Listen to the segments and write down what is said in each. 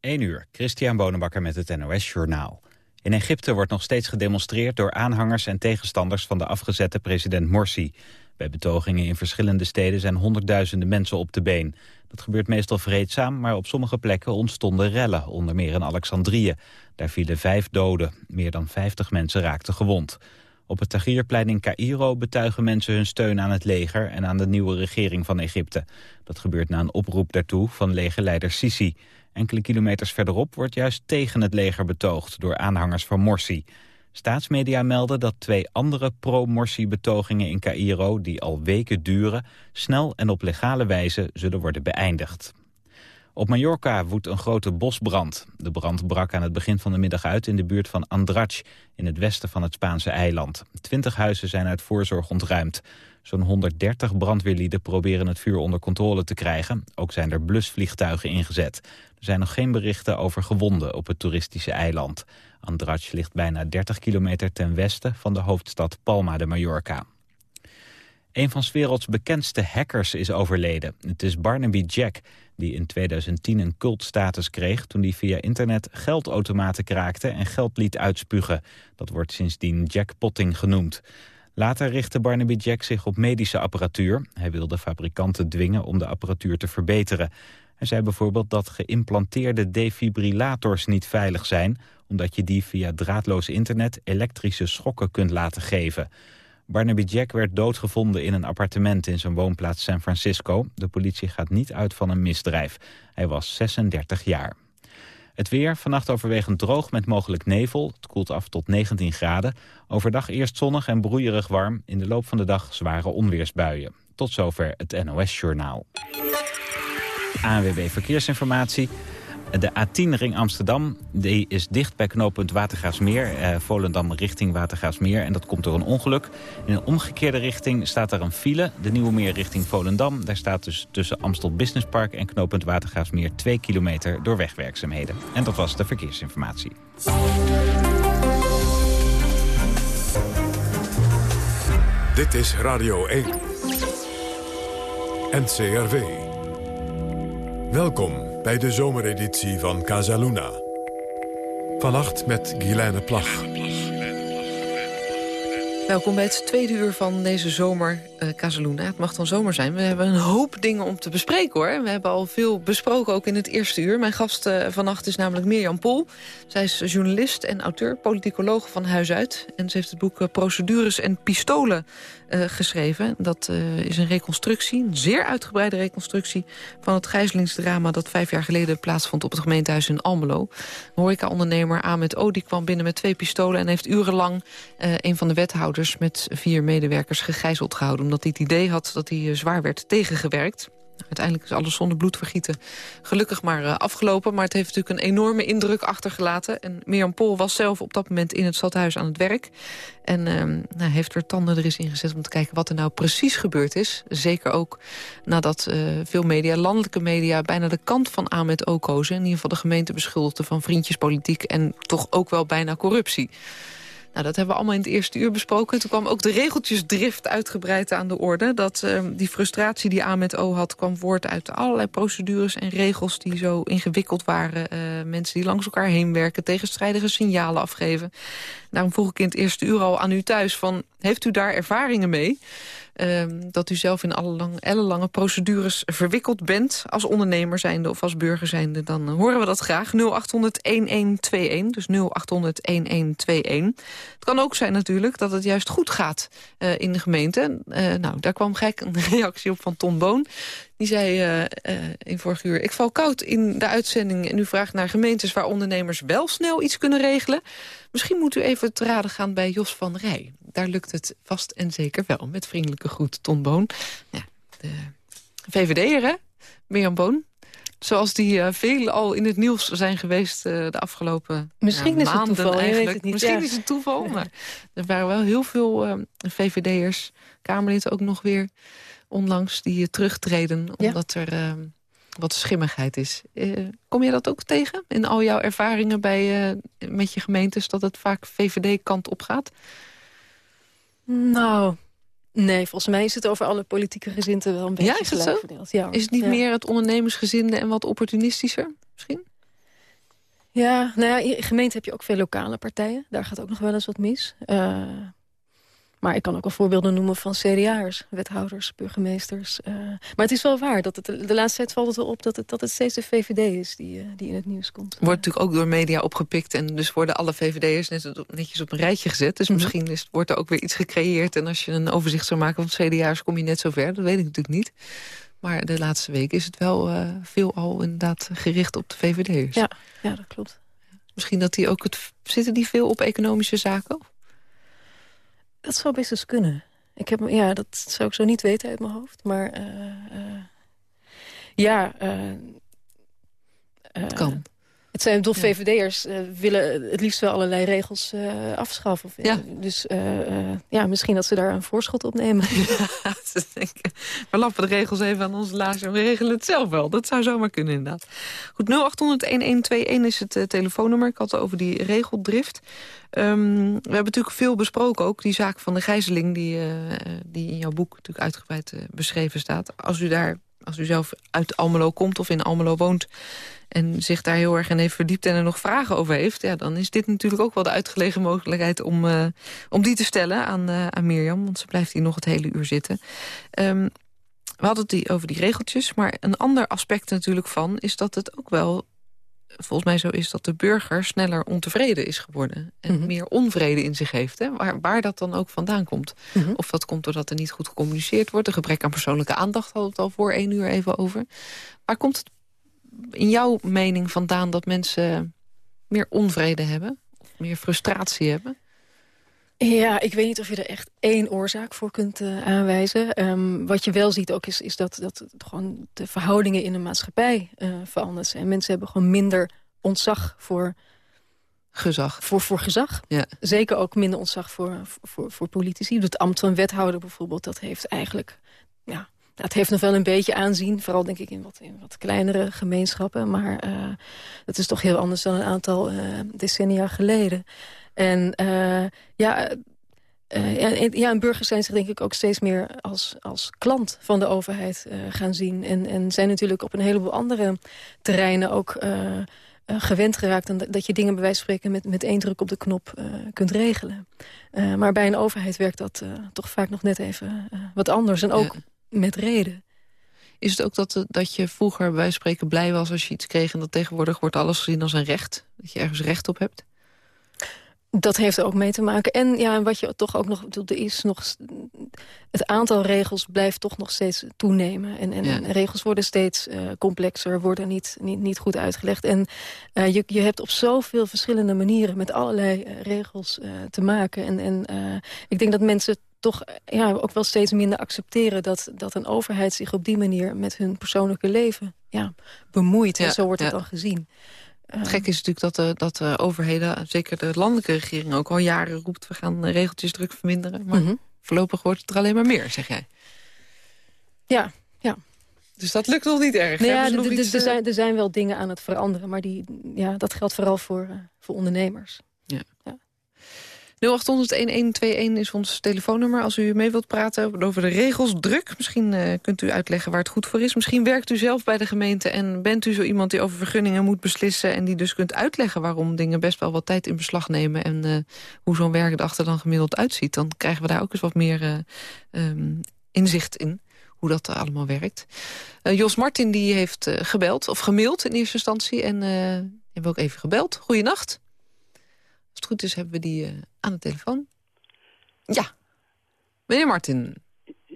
1 uur, Christian Bonenbakker met het NOS Journaal. In Egypte wordt nog steeds gedemonstreerd door aanhangers en tegenstanders van de afgezette president Morsi. Bij betogingen in verschillende steden zijn honderdduizenden mensen op de been. Dat gebeurt meestal vreedzaam, maar op sommige plekken ontstonden rellen, onder meer in Alexandrië. Daar vielen vijf doden, meer dan vijftig mensen raakten gewond. Op het Tahrirplein in Cairo betuigen mensen hun steun aan het leger en aan de nieuwe regering van Egypte. Dat gebeurt na een oproep daartoe van legerleider Sisi. Enkele kilometers verderop wordt juist tegen het leger betoogd door aanhangers van Morsi. Staatsmedia melden dat twee andere pro-Morsi-betogingen in Cairo, die al weken duren, snel en op legale wijze zullen worden beëindigd. Op Mallorca woedt een grote bosbrand. De brand brak aan het begin van de middag uit in de buurt van Andratx, in het westen van het Spaanse eiland. Twintig huizen zijn uit voorzorg ontruimd. Zo'n 130 brandweerlieden proberen het vuur onder controle te krijgen. Ook zijn er blusvliegtuigen ingezet. Er zijn nog geen berichten over gewonden op het toeristische eiland. Andratx ligt bijna 30 kilometer ten westen van de hoofdstad Palma de Mallorca. Een van 's werelds bekendste hackers is overleden. Het is Barnaby Jack, die in 2010 een cultstatus kreeg... toen hij via internet geldautomaten kraakte en geld liet uitspugen. Dat wordt sindsdien jackpotting genoemd. Later richtte Barnaby Jack zich op medische apparatuur. Hij wilde fabrikanten dwingen om de apparatuur te verbeteren. Hij zei bijvoorbeeld dat geïmplanteerde defibrillators niet veilig zijn... omdat je die via draadloos internet elektrische schokken kunt laten geven. Barnaby Jack werd doodgevonden in een appartement in zijn woonplaats San Francisco. De politie gaat niet uit van een misdrijf. Hij was 36 jaar. Het weer, vannacht overwegend droog met mogelijk nevel. Het koelt af tot 19 graden. Overdag eerst zonnig en broeierig warm. In de loop van de dag zware onweersbuien. Tot zover het NOS-journaal. ANWB Verkeersinformatie. De A10-ring Amsterdam die is dicht bij knooppunt Watergaasmeer. Eh, Volendam richting Watergaasmeer. En dat komt door een ongeluk. In een omgekeerde richting staat er een file. De Nieuwe Meer richting Volendam. Daar staat dus tussen Amstel Business Park en knooppunt Watergaasmeer 2 kilometer door wegwerkzaamheden. En dat was de verkeersinformatie. Dit is Radio 1. NCRV. Welkom bij de zomereditie van Casaluna. Vannacht met Guilaine Plag. Welkom bij het tweede uur van deze zomer uh, Casaluna. Het mag dan zomer zijn. We hebben een hoop dingen om te bespreken hoor. We hebben al veel besproken ook in het eerste uur. Mijn gast uh, vannacht is namelijk Mirjam Pol. Zij is journalist en auteur, politicoloog van huis uit. En ze heeft het boek uh, Procedures en Pistolen geschreven. Dat is een reconstructie, een zeer uitgebreide reconstructie... van het gijzelingsdrama dat vijf jaar geleden plaatsvond... op het gemeentehuis in Almelo. Een horeca-ondernemer Ahmed O. die kwam binnen met twee pistolen... en heeft urenlang een van de wethouders met vier medewerkers gegijzeld gehouden omdat hij het idee had dat hij eh, zwaar werd tegengewerkt. Uiteindelijk is alles zonder bloedvergieten gelukkig maar uh, afgelopen. Maar het heeft natuurlijk een enorme indruk achtergelaten. En Mirjam Pol was zelf op dat moment in het stadhuis aan het werk. En uh, nou, heeft er tanden er eens in gezet om te kijken wat er nou precies gebeurd is. Zeker ook nadat uh, veel media, landelijke media... bijna de kant van Ahmed O kozen. In ieder geval de gemeente beschuldigde van vriendjespolitiek... en toch ook wel bijna corruptie. Nou, dat hebben we allemaal in het eerste uur besproken. Toen kwam ook de regeltjesdrift uitgebreid aan de orde. Dat uh, die frustratie die Ahmed O had kwam voort uit allerlei procedures en regels... die zo ingewikkeld waren. Uh, mensen die langs elkaar heen werken, tegenstrijdige signalen afgeven. Daarom vroeg ik in het eerste uur al aan u thuis van... heeft u daar ervaringen mee? Um, dat u zelf in alle lang, ellenlange procedures verwikkeld bent... als ondernemer zijnde of als burger zijnde, dan horen we dat graag. 0800-1121, dus 0800-1121. Het kan ook zijn natuurlijk dat het juist goed gaat uh, in de gemeente. Uh, nou, daar kwam gek een reactie op van Tom Boon. Die zei uh, uh, in vorige uur, ik val koud in de uitzending... en u vraagt naar gemeentes waar ondernemers wel snel iets kunnen regelen. Misschien moet u even te raden gaan bij Jos van Rij. Daar lukt het vast en zeker wel. Met vriendelijke groet, Ton Boon. Ja, de VVD'er, hè? Mirjam Boon. Zoals die uh, veel al in het nieuws zijn geweest uh, de afgelopen Misschien uh, is het toeval, eigenlijk. Het niet, Misschien ja. is het toeval, maar er waren wel heel veel VVD'ers, Kamerlid ook nog weer onlangs, die terugtreden omdat ja. er wat schimmigheid is. kom je dat ook tegen in al jouw ervaringen bij, met je gemeentes, dat het vaak VVD-kant op gaat? Nou, Nee, volgens mij is het over alle politieke gezinten wel een beetje ja, is het zo? verdeeld. Ja, is het niet ja. meer het ondernemersgezinde en wat opportunistischer misschien? Ja, nou ja, in gemeente heb je ook veel lokale partijen. Daar gaat ook nog wel eens wat mis. Uh, maar ik kan ook wel voorbeelden noemen van CDA'ers, wethouders, burgemeesters. Uh, maar het is wel waar, dat het, de laatste tijd valt het wel op dat het, dat het steeds de VVD is die, uh, die in het nieuws komt. Wordt natuurlijk ook door media opgepikt en dus worden alle VVD'ers net, netjes op een rijtje gezet. Dus mm -hmm. misschien is, wordt er ook weer iets gecreëerd en als je een overzicht zou maken van CDA'ers kom je net zo ver. Dat weet ik natuurlijk niet. Maar de laatste week is het wel uh, veel al inderdaad gericht op de VVD'ers. Ja, ja, dat klopt. Misschien dat die ook het... Zitten die veel op economische zaken? Dat zou best eens kunnen. Ik heb, ja, dat zou ik zo niet weten uit mijn hoofd. Maar uh, uh, ja... het kan. Het zijn toch. VVD'ers uh, willen het liefst wel allerlei regels uh, afschaffen. Ja. Dus uh, ja, misschien dat ze daar een voorschot op nemen. Ja, ze denken, we lappen de regels even aan onze laars en we regelen het zelf wel. Dat zou zomaar kunnen inderdaad. Goed, 0800-1121 is het telefoonnummer. Ik had het over die regeldrift. Um, we hebben natuurlijk veel besproken ook. Die zaak van de gijzeling die, die in jouw boek natuurlijk uitgebreid beschreven staat. Als u daar als u zelf uit Almelo komt of in Almelo woont... en zich daar heel erg in heeft verdiept en er nog vragen over heeft... Ja, dan is dit natuurlijk ook wel de uitgelegen mogelijkheid om, uh, om die te stellen aan, uh, aan Mirjam. Want ze blijft hier nog het hele uur zitten. Um, we hadden het die, over die regeltjes, maar een ander aspect natuurlijk van... is dat het ook wel volgens mij zo is dat de burger sneller ontevreden is geworden. En mm -hmm. meer onvrede in zich heeft. Hè? Waar, waar dat dan ook vandaan komt. Mm -hmm. Of dat komt doordat er niet goed gecommuniceerd wordt. Een gebrek aan persoonlijke aandacht hadden we het al voor één uur even over. Waar komt het in jouw mening vandaan dat mensen meer onvrede hebben? Of meer frustratie hebben? Ja, ik weet niet of je er echt één oorzaak voor kunt uh, aanwijzen. Um, wat je wel ziet ook is, is dat, dat gewoon de verhoudingen in de maatschappij uh, veranderd zijn. Mensen hebben gewoon minder ontzag voor... Gezag. Voor, voor gezag. Ja. Zeker ook minder ontzag voor, voor, voor politici. Het ambt van wethouder bijvoorbeeld, dat heeft eigenlijk... Ja, dat heeft nog wel een beetje aanzien. Vooral denk ik in wat, in wat kleinere gemeenschappen. Maar uh, dat is toch heel anders dan een aantal decennia geleden. En uh, ja, uh, ja, en burgers zijn zich denk ik ook steeds meer als, als klant van de overheid gaan zien. En, en zijn natuurlijk op een heleboel andere terreinen ook gewend geraakt... aan dat je dingen bij wijze van spreken met, met één druk op de knop kunt regelen. maar bij een overheid werkt dat toch vaak nog net even wat anders. En ook. Met reden. Is het ook dat, dat je vroeger bij spreken blij was als je iets kreeg... en dat tegenwoordig wordt alles gezien als een recht? Dat je ergens recht op hebt? Dat heeft er ook mee te maken. En ja, wat je toch ook nog er is nog het aantal regels blijft toch nog steeds toenemen. En, en, ja. en regels worden steeds uh, complexer, worden niet, niet, niet goed uitgelegd. En uh, je, je hebt op zoveel verschillende manieren met allerlei uh, regels te maken. En, en ik denk dat mensen toch ja, ook wel steeds minder accepteren... Dat, dat een overheid zich op die manier met hun persoonlijke leven ja, bemoeit. Ja, en zo wordt het dan gezien. Het gek is natuurlijk dat de, dat de overheden, zeker de landelijke regering... ook al jaren roept, we gaan regeltjes druk verminderen. Maar mm -hmm. voorlopig wordt het er alleen maar meer, zeg jij. Ja, ja. Dus dat lukt nog niet erg. Nou ja, nog iets, er, zijn, er zijn wel dingen aan het veranderen. Maar die, ja, dat geldt vooral voor, uh, voor ondernemers. Ja. ja. 0800-1121 is ons telefoonnummer. Als u mee wilt praten over de regels druk. Misschien uh, kunt u uitleggen waar het goed voor is. Misschien werkt u zelf bij de gemeente en bent u zo iemand die over vergunningen moet beslissen... en die dus kunt uitleggen waarom dingen best wel wat tijd in beslag nemen... en uh, hoe zo'n werkdag er dan gemiddeld uitziet. Dan krijgen we daar ook eens wat meer uh, um, inzicht in hoe dat allemaal werkt. Jos Martin die heeft gebeld, of gemaild in eerste instantie. En hebben we ook even gebeld. Goeienacht. Als het goed is hebben we die uh, aan de telefoon. Ja. Meneer Martin.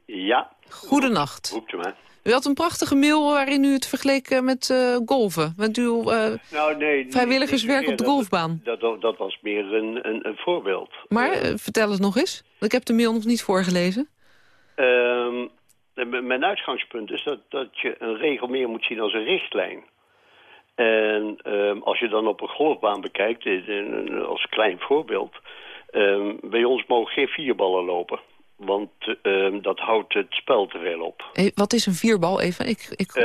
Ja. Goedenacht. Roept u maar. U had een prachtige mail waarin u het vergeleek met uh, golven. Met uw uh, nou, nee, vrijwilligerswerk op de golfbaan. Dat, dat, dat, was meer een, een, een voorbeeld. Maar uh, vertel het nog eens. Ik heb de mail nog niet voorgelezen. Um, mijn uitgangspunt is dat, dat je een regel meer moet zien als een richtlijn. En um, als je dan op een golfbaan bekijkt, als klein voorbeeld... Um, bij ons mogen geen vierballen lopen. Want um, dat houdt het spel te veel op. Hey, wat is een vierbal even? Ik, ik uh,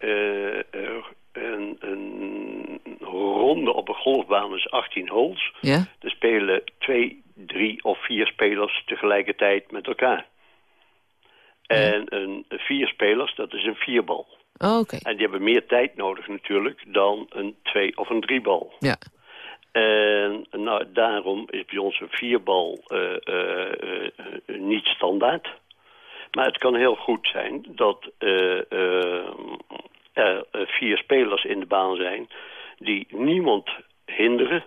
uh, een, een, ronde op een golfbaan is 18 holes. Ja? Er spelen twee, drie of vier spelers tegelijkertijd met elkaar. En een, vier spelers, dat is een vierbal. Oh, Oké. En die hebben meer tijd nodig natuurlijk dan een twee- of een driebal. Ja. En nou, daarom is bij ons een vierbal eh, eh, eh, niet standaard. Maar het kan heel goed zijn dat er vier spelers in de baan zijn... die niemand hinderen,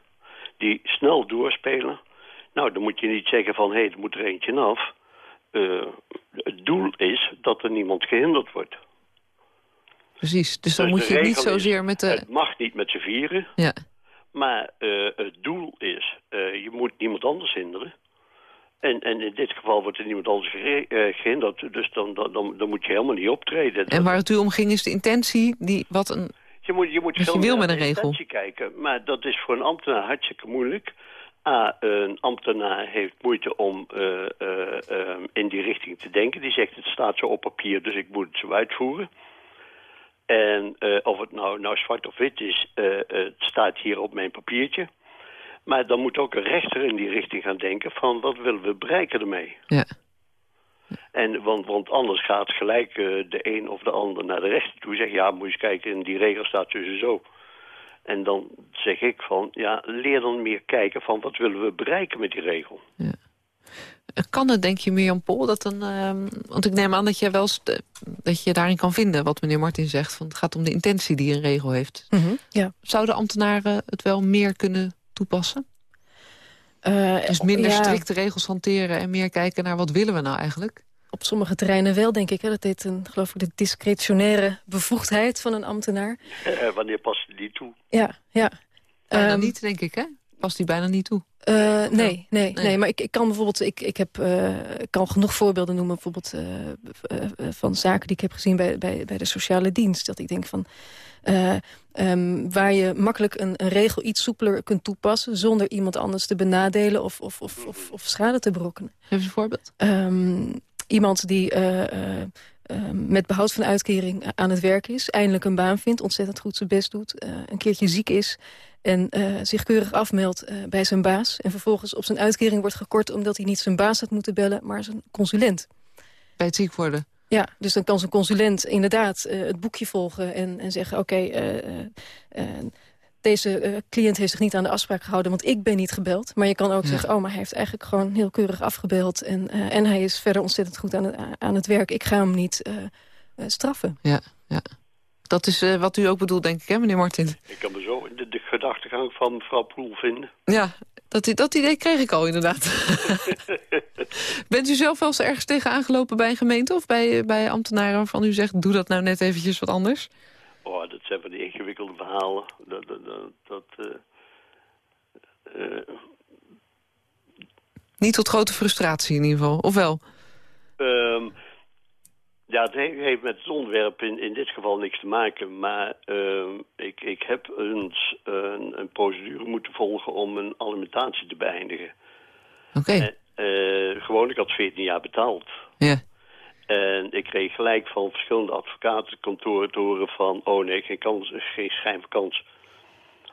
die snel doorspelen. Nou, dan moet je niet zeggen van, hé, hey, er moet er eentje af. Het doel is dat er niemand gehinderd wordt. Precies. Dus dan Dus moet je het niet is, zozeer met de... Het mag niet met z'n vieren, Ja. maar eh, het doel is, eh, je moet niemand anders hinderen. En, en in dit geval wordt er niemand anders eh, gehinderd, dus dan, dan, dan, dan moet je helemaal niet optreden. En waar het u om ging is de intentie, die, wat een... Je moet, je moet veel wil met een regel. intentie kijken. Maar dat is voor een ambtenaar hartstikke moeilijk. A, een ambtenaar heeft moeite om eh, eh, eh, in die richting te denken. Die zegt, het staat zo op papier, dus ik moet het zo uitvoeren. En eh, of het nou, nou zwart of wit is, eh, het staat hier op mijn papiertje. Maar dan moet ook een rechter in die richting gaan denken van, wat willen we bereiken ermee? Ja. En, want, want anders gaat gelijk eh, de een of de ander naar de rechter toe. Zeg, ja, moet je eens kijken, in die regel staat tussen zo. En dan zeg ik van, ja, leer dan meer kijken van wat willen we bereiken met die regel. Kan het, denk je, Mirjam Pol, dat een... ehm, want ik neem aan dat je wel dat je daarin kan vinden wat meneer Martin zegt. Van het gaat om de intentie die een regel heeft. Mhm, ja. Zouden ambtenaren het wel meer kunnen toepassen? Eh, Dus minder ja, strikte regels hanteren en meer kijken naar wat willen we nou eigenlijk? Op sommige terreinen wel, denk ik. Hè. Dat heet een, geloof ik de discretionaire bevoegdheid van een ambtenaar. Eh, wanneer past die toe? Ja, ja. Ehm, niet, denk ik, hè? Past die bijna niet toe. Eh, nee, nee, nee, Nee. maar ik, ik kan bijvoorbeeld, ik, ik, heb, eh, ik kan genoeg voorbeelden noemen, bijvoorbeeld eh, van zaken die ik heb gezien bij, bij, bij de sociale dienst. Dat ik denk van, eh, ehm, waar je makkelijk een, een regel iets soepeler kunt toepassen, zonder iemand anders te benadelen of, of, of, of, of schade te berokkenen. Geef eens een voorbeeld. Ehm, iemand die eh, eh, eh, met behoud van uitkering aan het werk is... eindelijk een baan vindt, ontzettend goed zijn best doet... eh, een keertje ziek is en eh, zich keurig afmeldt eh, bij zijn baas... en vervolgens op zijn uitkering wordt gekort... omdat hij niet zijn baas had moeten bellen, maar zijn consulent. Bij het ziek worden. Ja, dus dan kan zijn consulent inderdaad eh, het boekje volgen... en, en zeggen, oké, deze cliënt heeft zich niet aan de afspraak gehouden... want ik ben niet gebeld. Maar je kan ook Ja. zeggen, oh, maar hij heeft eigenlijk gewoon heel keurig afgebeld... en, en hij is verder ontzettend goed aan het, aan het werk. Ik ga hem niet straffen. Ja, ja. Dat is eh, wat u ook bedoelt, denk ik, hè, meneer Martin? Ik kan me zo in de, de gedachtegang van mevrouw Poel vinden. Ja, dat, dat idee kreeg ik al inderdaad. Bent u zelf wel eens ergens tegen aangelopen bij een gemeente... of bij, bij ambtenaren waarvan u zegt... doe dat nou net eventjes wat anders? Oh, dat zijn van die ingewikkelde verhalen. Dat, dat, dat, eh, eh, Niet tot grote frustratie in ieder geval, of wel? Ehm, ja, het he- heeft met het onderwerp in, in dit geval niks te maken. Maar ehm, ik, ik heb eens een, een procedure moeten volgen om een alimentatie te beëindigen. Oké, En, eh, gewoon, ik had 14 jaar betaald. ja. En ik kreeg gelijk van verschillende advocatenkantoren te horen van... oh nee, geen, kans, geen schijn van kans.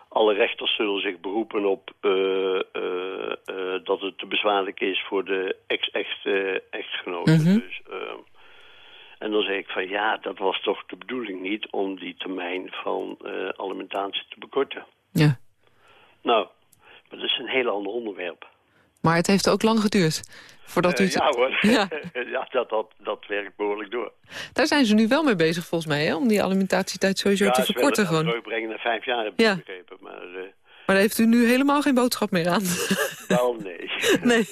Alle rechters zullen zich beroepen op eh, eh, dat het te bezwaarlijk is voor de ex-echtgenoten. Mhm. dus, eh, en dan zei ik van ja, dat was toch de bedoeling niet om die termijn van eh, alimentatie te bekorten. ja. Nou, maar dat is een heel ander onderwerp. Maar het heeft ook lang geduurd voordat u... Eh, het- ja hoor, Ja. ja. dat, dat, dat werkt behoorlijk door. Daar zijn ze nu wel mee bezig volgens mij, hè? om die alimentatietijd sowieso te verkorten het gewoon. terugbrengen naar vijf jaar, heb ik Ja. begrepen. Maar eh, Maar daar heeft u nu helemaal geen boodschap meer aan. wel nee. nee.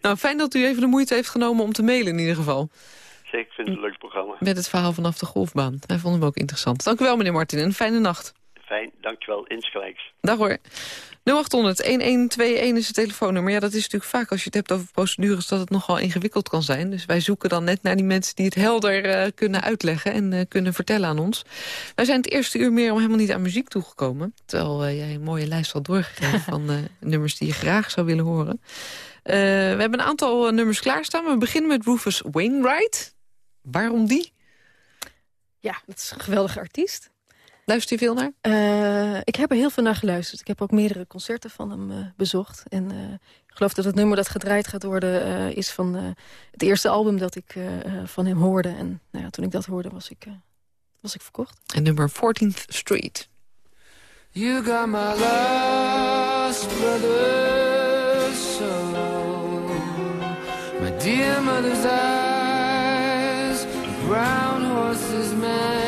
Nou, fijn dat u even de moeite heeft genomen om te mailen in ieder geval. Ik vind het een leuk programma. Met het verhaal vanaf de golfbaan. Wij vonden hem ook interessant. Dank u wel, meneer Martin. en Een fijne nacht. Fijn, dankjewel. Insgelijks. Dag hoor. 0800-1121 is het telefoonnummer. Ja, dat is natuurlijk vaak als je het hebt over procedures... dat het nogal ingewikkeld kan zijn. Dus wij zoeken dan net naar die mensen die het helder eh, kunnen uitleggen... en eh, kunnen vertellen aan ons. Wij zijn het eerste uur meer om helemaal niet aan muziek toegekomen. Terwijl eh, jij een mooie lijst had doorgegeven... van eh, nummers die je graag zou willen horen. Eh, we hebben een aantal nummers klaarstaan. We beginnen met Rufus Wainwright. Waarom die? Ja, dat is een geweldige artiest. Luistert u veel naar? Eh, ik heb er heel veel naar geluisterd. Ik heb ook meerdere concerten van hem eh, bezocht. En eh, ik geloof dat het nummer dat gedraaid gaat worden... eh, is van eh, het eerste album dat ik van hem hoorde. En nou ja, toen ik dat hoorde was ik eh, was ik verkocht. En nummer 14th Street. You got my last brother's soul My dear mother's eyes Brown horse's mane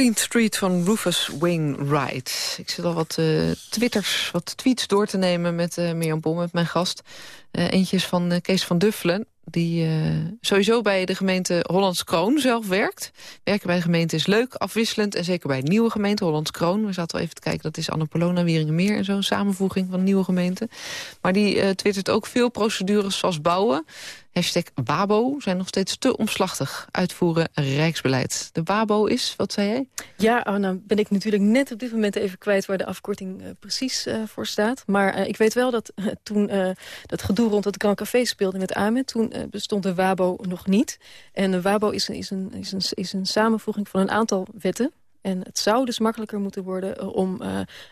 14th Street van Rufus Wainwright. Ik zit al wat eh, twitters, wat tweets door te nemen met uh, Mirjam Bom, met mijn gast. Eh, eentje is van Kees van Duffelen, die sowieso bij de gemeente Hollands Kroon zelf werkt. Werken bij de gemeente is leuk, afwisselend en zeker bij de nieuwe gemeente Hollands Kroon. We zaten al even te kijken, dat is Annapolona, Wieringenmeer en zo'n samenvoeging van nieuwe gemeenten. Maar die twittert ook veel procedures zoals bouwen. Hashtag WABO zijn nog steeds te omslachtig. Uitvoeren rijksbeleid. De WABO is, wat zei jij? Ja, oh, nou ben ik natuurlijk net op dit moment even kwijt... waar de afkorting eh, precies eh, voor staat. Maar eh, ik weet wel dat toen dat gedoe rond het Grand Café speelde met Ahmed... toen bestond de WABO nog niet. En de WABO is een, is, een, is, een, is een samenvoeging van een aantal wetten... En het zou dus makkelijker moeten worden om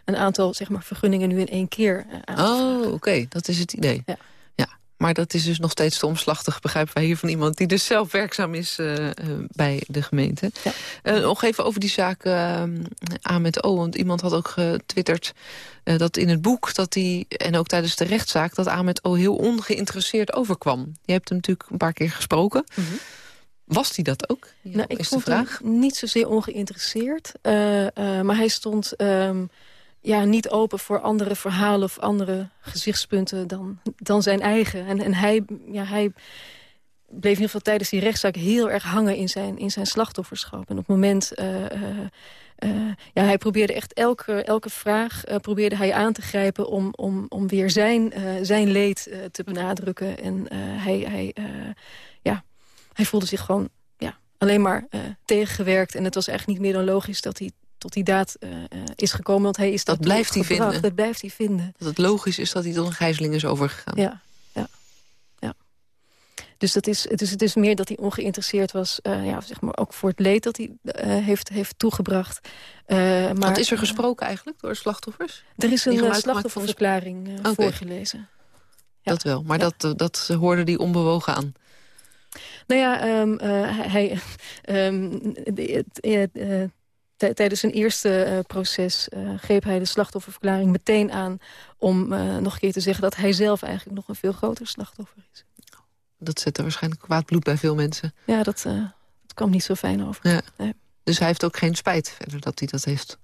een aantal zeg maar, vergunningen nu in één keer aan te vragen. Oh, oké, dat is het idee. Ja. Maar dat is dus nog steeds te omslachtig, begrijpen wij hier van iemand... die dus zelf werkzaam is eh, eh, bij de gemeente. Ja. Eh, nog even over die zaak uh, Ahmed O. Want iemand had ook getwitterd dat in het boek... Dat hij en ook tijdens de rechtszaak, dat Ahmed O. heel ongeïnteresseerd overkwam. Je hebt hem natuurlijk een paar keer gesproken... Mhm. Was hij dat ook? Ja, nou, ik is vond de vraag. hem niet zozeer ongeïnteresseerd. Maar hij stond um, ja, niet open voor andere verhalen of andere gezichtspunten dan, dan zijn eigen. En, en hij, ja, hij bleef in ieder geval tijdens die rechtszaak heel erg hangen in zijn, in zijn slachtofferschap. En op het moment... Uh, ja, hij probeerde echt elke, elke vraag probeerde hij aan te grijpen... om, om, om weer zijn, zijn leed te benadrukken. En hij... hij ja, hij voelde zich gewoon ja, alleen maar tegengewerkt. En het was echt niet meer dan logisch dat hij tot die daad is gekomen. Want hij is dat blijft hij vinden. Dat blijft hij vinden. Dat het logisch is dat hij tot een gijzeling is overgegaan. Ja, ja, ja. Dus, dat is, het, is, het is meer dat hij ongeïnteresseerd was, ja, zeg maar, ook voor het leed dat hij heeft, heeft toegebracht. maar, Wat is er gesproken eigenlijk door slachtoffers? Er is een slachtofferverklaring voorgelezen. Dat wel, maar dat, dat hoorde die onbewogen aan. Nou ja, um, hij, um, tijdens zijn eerste uh, proces uh, greep hij de slachtofferverklaring meteen aan... om nog een keer te zeggen dat hij zelf eigenlijk nog een veel groter slachtoffer is. Dat zette waarschijnlijk kwaad bloed bij veel mensen. Ja, dat, dat kwam niet zo fijn over. Ja. Nee. Dus hij heeft ook geen spijt verder dat hij dat heeft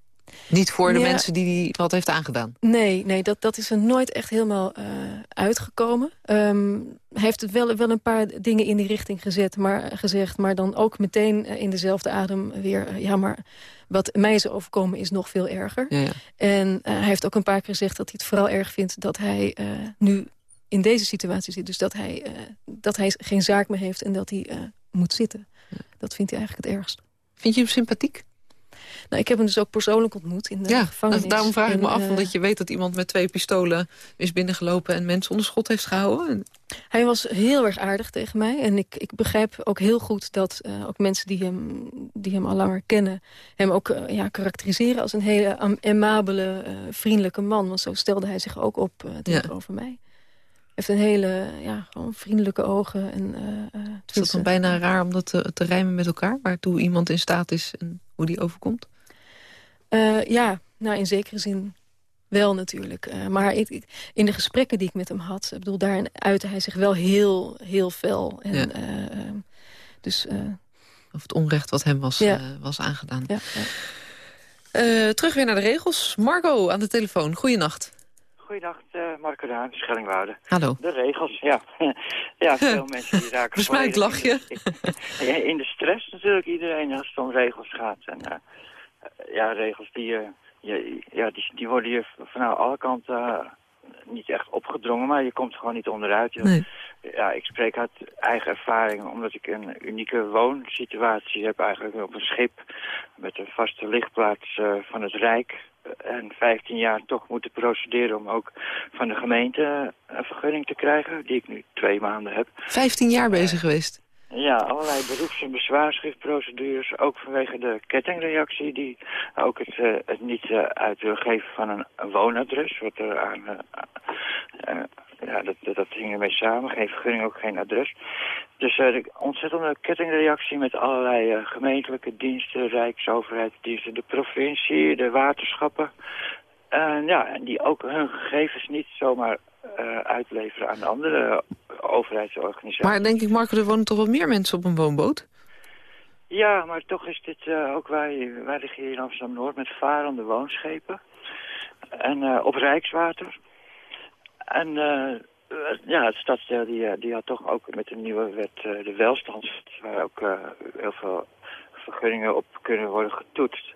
niet voor de mensen die hij wat heeft aangedaan? Nee, nee dat, dat is er nooit echt helemaal uh, uitgekomen. Um, hij heeft wel, wel een paar dingen in die richting gezet, maar, gezegd... maar dan ook meteen uh, in dezelfde adem weer... Uh, ja, maar wat mij is overkomen is nog veel erger. Ja, ja. En hij heeft ook een paar keer gezegd dat hij het vooral erg vindt... dat hij nu in deze situatie zit. Dus dat hij, dat hij geen zaak meer heeft en dat hij moet zitten. Ja. Dat vindt hij eigenlijk het ergst. Vind je hem sympathiek? Nou, ik heb hem dus ook persoonlijk ontmoet in de ja, gevangenis. Daarom vraag ik me af, omdat je weet dat iemand met twee pistolen is binnengelopen... en mensen onder schot heeft gehouden. Hij was heel erg aardig tegen mij. En ik, ik begrijp ook heel goed dat uh, ook mensen die hem, die hem al langer kennen... hem ook uh, ja, karakteriseren als een hele amabele, vriendelijke man. Want zo stelde hij zich ook op tegenover ja. mij heeft een hele ja, gewoon vriendelijke ogen. En, is dat dan bijna raar om dat te, te rijmen met elkaar? Waartoe iemand in staat is en hoe die overkomt? Uh, ja, nou in zekere zin wel natuurlijk. Uh, maar ik, in de gesprekken die ik met hem had... Ik bedoel, daarin uitte hij zich wel heel, heel fel. En, ja. dus, of het onrecht wat hem was, ja. was aangedaan. Ja, terug weer naar de regels. Marco aan de telefoon. Goeienacht. Goeiedag, uh, Marco Daan, Schellingwoude. Hallo. De regels, ja. ja, veel mensen die raken... Besmuikt lachje. In de stress natuurlijk, iedereen als het om regels gaat. En uh, ja, regels die, uh, ja, die, die worden hier van alle kanten niet echt opgedrongen, maar je komt gewoon niet onderuit. Nee. Ja, ik spreek uit eigen ervaring, omdat ik een unieke woonsituatie heb eigenlijk op een schip met een vaste lichtplaats van het Rijk en 15 jaar toch moeten procederen om ook van de gemeente een vergunning te krijgen, die ik nu twee maanden heb. 15 jaar bezig geweest? Ja, allerlei beroeps- en bezwaarschriftprocedures, ook vanwege de kettingreactie, die ook het, uh, het niet uh, uit wil geven van een, woonadres, wat er aan, uh, ja, dat, dat, dat hing ermee samen, geen vergunning, ook geen adres. Dus de ontzettende kettingreactie met allerlei gemeentelijke diensten, rijksoverheidsdiensten, de provincie, de waterschappen. Ja, die ook hun gegevens niet zomaar uh, uitleveren aan andere overheidsorganisaties. Maar denk ik, Marco, er wonen toch wel meer mensen op een woonboot? Ja, maar toch is dit ook, wij, wij liggen hier in Amsterdam-Noord met varende woonschepen. En op Rijkswater. En ja, het stadsdeel die, die had toch ook met de nieuwe wet de welstandswet... waar ook heel veel vergunningen op kunnen worden getoetst.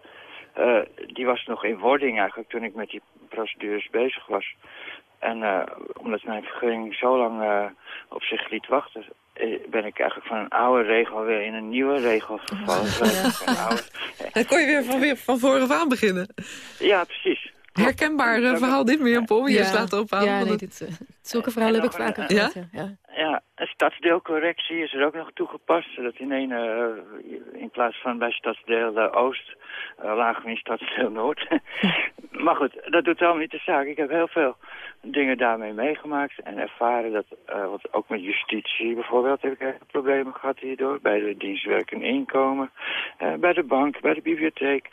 Uh, die was nog in wording eigenlijk toen ik met die procedures bezig was. En uh, omdat mijn vergunning zo lang uh, op zich liet wachten... ben ik eigenlijk van een oude regel weer in een nieuwe regel gevallen. Ja. Dan kon je weer van, weer van voren aan beginnen. Ja, precies. Herkenbaar verhaal dit meer, Paul. Je ja. slaat op aan. Ja, nee, dit, uh, zulke verhalen heb ik vaker gehoord. Ja? ja? Ja, een stadsdeelcorrectie is er ook nog toegepast. Zodat in een, uh, in plaats van bij stadsdeel uh, Oost, uh, lagen we in stadsdeel Noord. maar goed, dat doet allemaal niet de zaak. Ik heb heel veel dingen daarmee meegemaakt en ervaren dat, wat ook met justitie bijvoorbeeld, heb ik problemen gehad hierdoor. Bij de dienstwerk en inkomen, bij de bank, bij de bibliotheek.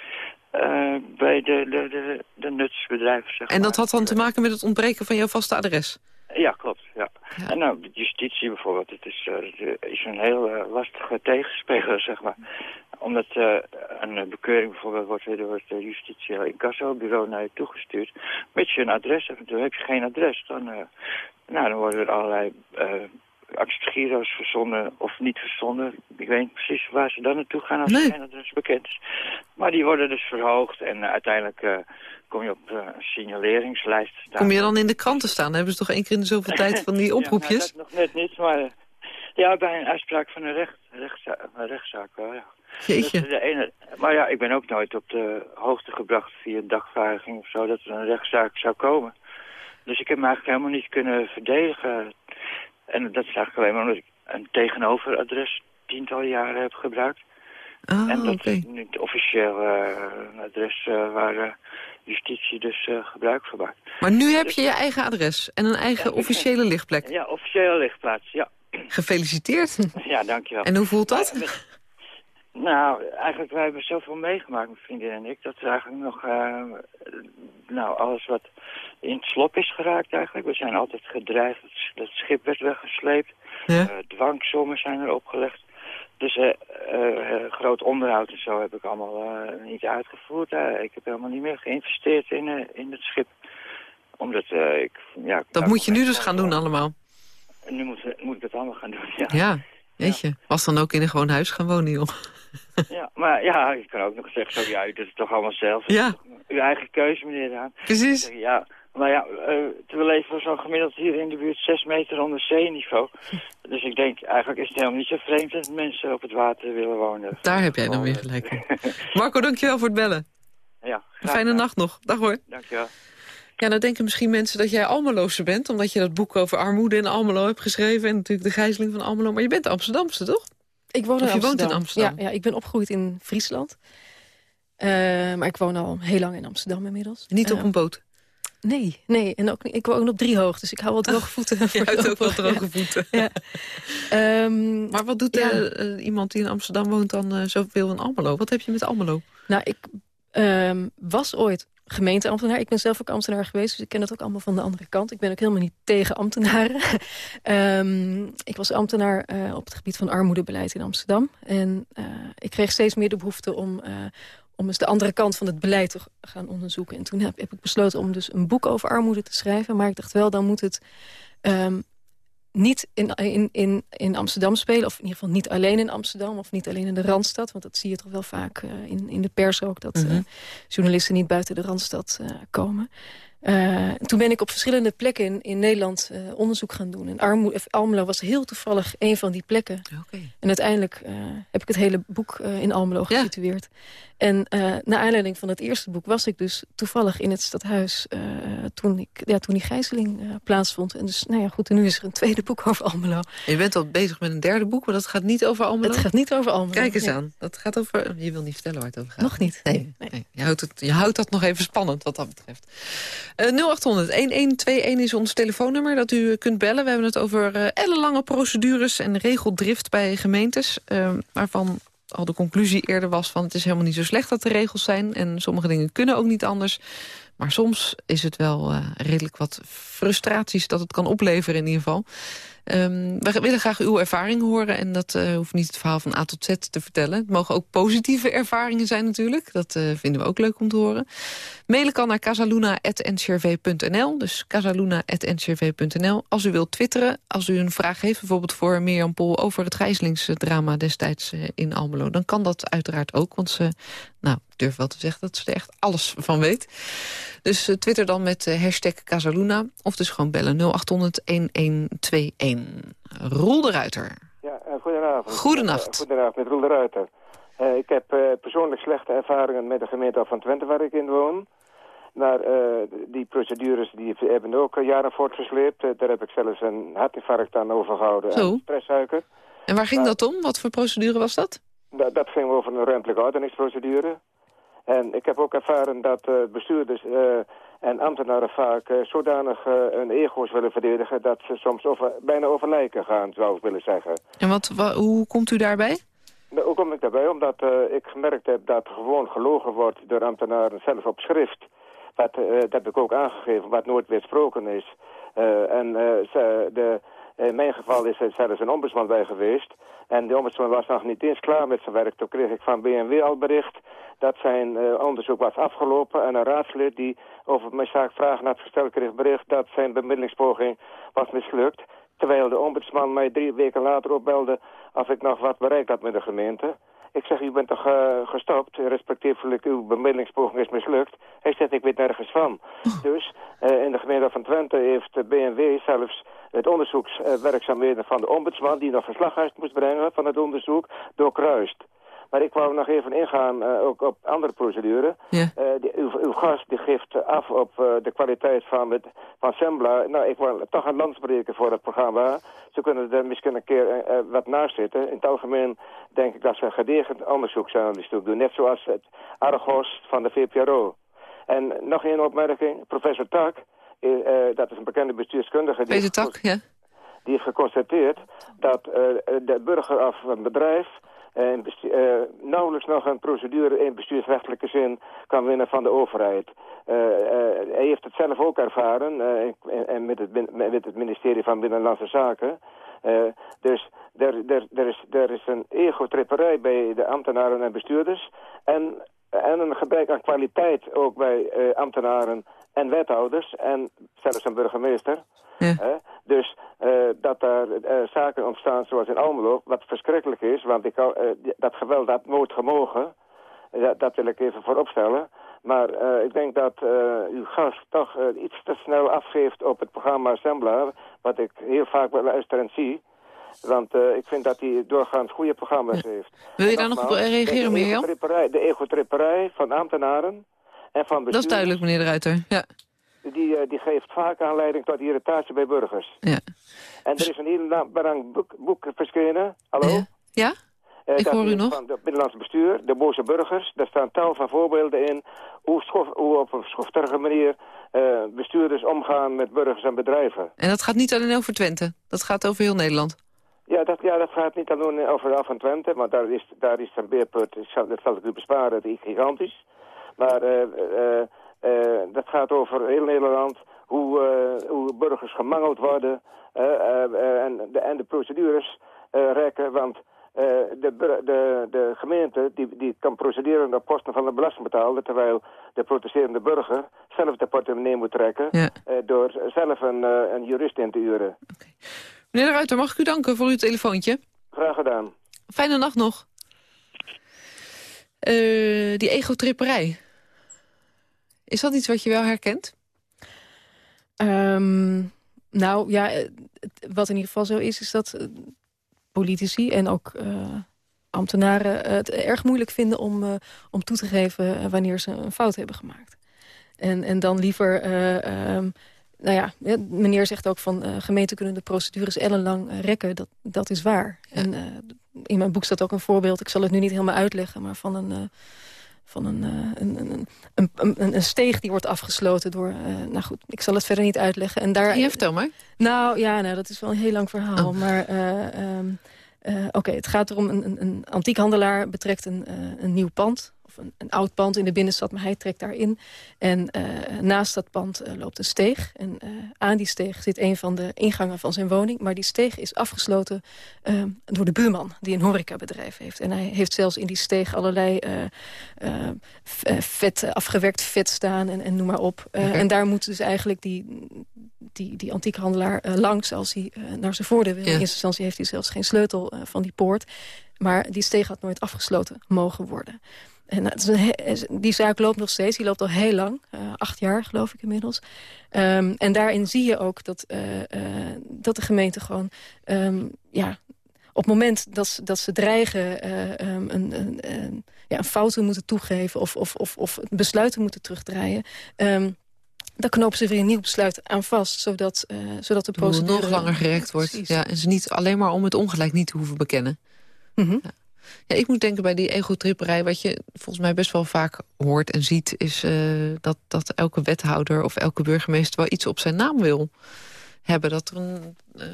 Uh, bij de, de, de, de nutsbedrijven, zeg En dat had dan te maken met het ontbreken van jouw vaste adres? Ja, klopt. Ja. ja. En nou, de justitie bijvoorbeeld, het is, uh, is een heel uh, lastige tegenspeler, zeg maar. Omdat uh, een bekeuring bijvoorbeeld wordt door het justitie bureau naar je toegestuurd. Met je een adres dan heb je geen adres, dan, nou, dan worden er allerlei actiegiro's verzonnen of niet verzonnen. Ik weet niet precies waar ze dan naartoe gaan als nee. geen adres bekend is. Maar die worden dus verhoogd en uiteindelijk uh, kom je op uh, een signaleringslijst staan. Kom je dan in de kranten staan? Dan hebben ze toch één keer in de zoveel tijd van die oproepjes? ja, nou, dat nog net niet, maar Ja, bij een uitspraak van een, recht, rechtszaak, een rechtszaak wel, ja. Jeetje. Dat de ene, maar ja, ik ben ook nooit op de hoogte gebracht via een dagvaarding of zo... dat er een rechtszaak zou komen. Dus ik heb me eigenlijk helemaal niet kunnen verdedigen. En dat is eigenlijk alleen maar omdat ik een tegenoveradres tientallen jaren heb gebruikt. Ah, en dat is niet officieel eh, adres eh, waar eh, justitie dus gebruik van maakt. Maar nu heb je je eigen adres en een eigen Ja, officiële lichtplek. Ja, officiële lichtplaats, ja. Gefeliciteerd. Ja, dankjewel. En hoe voelt dat? Nou, eigenlijk, wij hebben zoveel meegemaakt, mijn vriendin en ik, dat er eigenlijk nog, eh, nou, alles wat in het slop is geraakt eigenlijk. We zijn altijd gedreigd, dat, dat schip werd weggesleept, Ja. Eh, dwangsommen zijn er opgelegd. Dus eh, groot onderhoud en zo heb ik allemaal niet uitgevoerd. Ik heb helemaal niet meer geïnvesteerd in, in het schip. Omdat ik, ja... Dat moet je nu dus gaan doen allemaal. Nu moet, moet ik dat allemaal gaan doen, ja. Ja, weet je. Was dan ook in een gewoon huis gaan wonen, joh. Ja, maar ja, je kan ook nog zeggen, zo, ja, u doet het toch allemaal zelf. Ja. Uw eigen keuze, meneer Daan. Precies. Ja, maar ja, we leven zo gemiddeld hier in de buurt zes meter onder zeeniveau. Dus ik denk, eigenlijk is het helemaal niet zo vreemd dat mensen op het water willen wonen. Daar heb jij dan weer gelijk in. Marco, dankjewel voor het bellen. Ja, Een fijne nacht nog. Dag hoor. Dankjewel. Ja, nou denken misschien mensen dat jij Almeloze bent... omdat je dat boek over armoede in Almelo hebt geschreven... en natuurlijk de gijzeling van Almelo. Maar je bent Amsterdamse, toch? Ik woon in je woont in Amsterdam. Amsterdam? Ja, ja, ik ben opgegroeid in Friesland. Eh, maar ik woon al heel lang in Amsterdam inmiddels. Niet op Eh, een boot. Nee, nee. En ook, niet- ik woon op drie hoogtes. Ik hou wel droge voeten. Je de ook wel droge voeten. Ja. Ehm, Maar wat doet Ja. eh, eh, iemand die in Amsterdam woont dan zoveel in Almelo? Wat heb je met Almelo? Nou, ik ehm, was ooit gemeenteambtenaar. Ik ben zelf ook ambtenaar geweest, dus ik ken het ook allemaal van de andere kant. Ik ben ook helemaal niet tegen ambtenaren. Ehm, ik was ambtenaar eh, op het gebied van armoedebeleid in Amsterdam. En eh, ik kreeg steeds meer de behoefte om, eh, om eens de andere kant van het beleid te gaan onderzoeken. En toen heb, heb ik besloten om dus een boek over armoede te schrijven. Maar ik dacht wel, dan moet het... ehm, niet in, in, in, in Amsterdam spelen. Of in ieder geval niet alleen in Amsterdam. Of niet alleen in de Randstad. Want dat zie je toch wel vaak eh, in, in de pers ook. Dat Mhm. eh, journalisten niet buiten de Randstad eh, komen. Toen ben ik op verschillende plekken in, in Nederland onderzoek gaan doen. En Armo Almelo was heel toevallig een van die plekken. En uiteindelijk heb ik het hele boek in Almelo Ja. gesitueerd. En eh naar aanleiding van het eerste boek was ik dus toevallig in het stadhuis... eh, toen, ik, ja, toen die gijzeling eh, plaatsvond. En dus, nou ja, goed, en nu is er een tweede boek over Almelo. Je bent al bezig met een derde boek, maar dat gaat niet over Almelo? Het gaat niet over Almelo. Kijk eens Nee, aan. Dat gaat over... Je wil niet vertellen waar het over gaat. Nog niet. Nee, Nee. nee. Je, houdt het, je houdt dat nog even spannend wat dat betreft. Eh 0800-1121 is ons telefoonnummer dat u kunt bellen. We hebben het over ellenlange procedures en regeldrift bij gemeentes. waarvan al de conclusie eerder was van het is helemaal niet zo slecht dat er regels zijn. En sommige dingen kunnen ook niet anders. Maar soms is het wel eh, redelijk wat frustraties dat het kan opleveren in ieder geval. Ehm, we willen graag uw ervaring horen. En dat eh, hoeft niet het verhaal van A tot Z te vertellen. Het mogen ook positieve ervaringen zijn natuurlijk. Dat eh, vinden we ook leuk om te horen. Mailen kan naar casaluna.ncrv.nl. Dus casaluna.ncrv.nl. Als u wilt twitteren, als u een vraag heeft... bijvoorbeeld voor Mirjam Pol over het gijzelingsdrama destijds eh, in Almelo... dan kan dat uiteraard ook, want ze... Nou, ik durf wel te zeggen dat ze er echt alles van weet. Dus eh, twitter dan met eh, hashtag Casaluna. Of dus gewoon bellen 0800-1121. Roel de Ruiter. Ja, eh, goedenavond. Goedenacht. Eh, goedenavond, met Roel de Ruiter. Ik heb persoonlijk slechte ervaringen met de gemeente van Twente waar ik in woon. Maar die procedures die hebben ook jaren voortgesleept. Daar heb ik zelfs een hartinfarct aan overgehouden Zo. en stresssuiker. En waar ging dat om? Wat voor procedure was dat? Dat, dat ging over een ruimtelijke ordeningsprocedure. En ik heb ook ervaren dat eh, bestuurders eh, en ambtenaren vaak eh, zodanig hun ego's willen verdedigen... dat ze soms over, bijna over lijken gaan, zou ik willen zeggen. En wat, wa- hoe komt u daarbij? Nou, Hoe kom ik daarbij? Omdat ik gemerkt heb dat gewoon gelogen wordt door ambtenaren zelf op schrift. Wat, dat heb ik ook aangegeven, wat nooit weersproken is. En ze, de, in mijn geval is er zelfs een ombudsman bij geweest. En de ombudsman was nog niet eens klaar met zijn werk. Toen kreeg ik van BMW al bericht dat zijn eh, onderzoek was afgelopen. En een raadslid die over mijn zaak vragen had gesteld kreeg bericht dat zijn bemiddelingspoging was mislukt. Terwijl de ombudsman mij drie weken later opbelde of ik nog wat bereikt had met de gemeente. Ik zeg, u bent toch uh, gestopt, respectievelijk uw bemiddelingspoging is mislukt. Hij zegt, ik weet nergens van. Oh. Dus uh, in de gemeente van Twente heeft de BMW zelfs het onderzoekswerkzaamheden van de ombudsman... die nog verslag uit moest brengen van het onderzoek, doorkruist. Maar ik wou nog even ingaan uh, ook op andere procedure. Ja. Uh, die, uw, uw, gast die geeft af op uh, de kwaliteit van, het, van Sembla. Nou, ik wil toch een land spreken voor het programma. Ze kunnen er misschien een keer wat naast zitten. In het algemeen denk ik dat ze een gedegen onderzoeksanalyse doen. Net zoals het Argos van de VPRO. En nog één opmerking. Professor Tak, dat is een bekende bestuurskundige... Peter Tak, ja. Die heeft geconstateerd dat de burger af een bedrijf en uh, nauwelijks nog een procedure in bestuursrechtelijke zin kan winnen van de overheid. Uh, uh, hij heeft het zelf ook ervaren en met, het, met het ministerie van Binnenlandse Zaken. dus er, er, er, is, er is een egotripperij bij de ambtenaren en bestuurders. En, en een gebrek aan kwaliteit ook bij ambtenaren en wethouders en zelfs een burgemeester. Ja. dus uh, dat daar uh, zaken ontstaan zoals in Almelo, wat verschrikkelijk is, want ik, uh, dat geweld dat nooit gemogen, dat, dat, wil ik even vooropstellen. Maar ik denk dat uw gast toch iets te snel afgeeft op het programma Assembla, wat ik heel vaak luister en zie. Want ik vind dat hij doorgaans goede programma's heeft. Wil je daar nog op reageren, Mirjam? De egotripperij van ambtenaren en van bestuurders. Dat is duidelijk, meneer de Ruiter. Ja die, uh, die geeft vaak aanleiding tot irritatie bij burgers. Ja. En er is een heel belangrijk boek, boek verschenen. Hallo? Ja? ja? Uh, Ik hoor u nog. Van het Binnenlands Bestuur, de boze burgers. Daar staan tal van voorbeelden in hoe, schof, hoe op een schofterige manier uh, bestuurders omgaan met burgers en bedrijven. En dat gaat niet alleen over Twente, dat gaat over heel Nederland. Ja, dat, ja, dat gaat niet alleen over af van Twente, maar daar is, daar is een beerput, dat zal ik u besparen, dat is gigantisch. Maar uh, dat gaat over heel Nederland, hoe, uh, hoe burgers gemangeld worden uh, en, de, en de procedures rekken. Want de, de, de gemeente die, die kan procederen op kosten van de belastingbetaler... terwijl de protesterende burger zelf de portemonnee moet trekken... Ja. door zelf een, een jurist in te huren. Okay. Meneer de Ruiter, mag ik u danken voor uw telefoontje? Graag gedaan. Fijne nacht nog. die egotripperij. Is dat iets wat je wel herkent? Um, nou ja, wat in ieder geval zo is, is dat politici en ook uh, ambtenaren het erg moeilijk vinden om, uh, om toe te geven wanneer ze een fout hebben gemaakt. En, en dan liever, uh, um, nou ja, meneer zegt ook van gemeenten kunnen de procedures ellenlang rekken. Dat, dat is waar. Ja. En in mijn boek staat ook een voorbeeld, ik zal het nu niet helemaal uitleggen, maar van een van een, een, een, een, een, steeg die wordt afgesloten door... Uh, nou goed, ik zal het verder niet uitleggen. En daar, ja, vertel maar. Nou ja, nou, dat is wel een heel lang verhaal. Oh. Maar uh, um, uh, oké, okay, het gaat erom... een, een, een antiekhandelaar betrekt een, een nieuw pand of een, een, oud pand in de binnenstad, maar hij trekt daarin. En uh, naast dat pand uh, loopt een steeg. En uh, aan die steeg zit een van de ingangen van zijn woning. Maar die steeg is afgesloten door de buurman, die een horecabedrijf heeft. En hij heeft zelfs in die steeg allerlei vet, afgewerkt vet staan en, en noem maar op. Okay. En daar moet dus eigenlijk die, die, die antiekhandelaar langs als hij naar zijn voordeur wil. Ja. In eerste instantie heeft hij zelfs geen sleutel van die poort. Maar die steeg had nooit afgesloten mogen worden. En die zaak loopt nog steeds. Die loopt al heel lang. Uh, acht jaar, geloof ik inmiddels. Um, en daarin zie je ook dat, uh, uh, dat de gemeente gewoon... Um, ja, op het moment dat, ze, dat ze dreigen um, een, een, een, ja, een fouten moeten toegeven... of, of, of, of besluiten moeten terugdraaien... dan knopen ze weer een nieuw besluit aan vast, zodat, zodat de procedure... nog langer gerekt wordt. Ja, en ze niet alleen maar om het ongelijk niet te hoeven bekennen. Mm -hmm. ja. Ja, ik moet denken bij die egotripperij... wat je volgens mij best wel vaak hoort en ziet... is uh, dat, dat elke wethouder of elke burgemeester wel iets op zijn naam wil hebben. Dat er een, uh,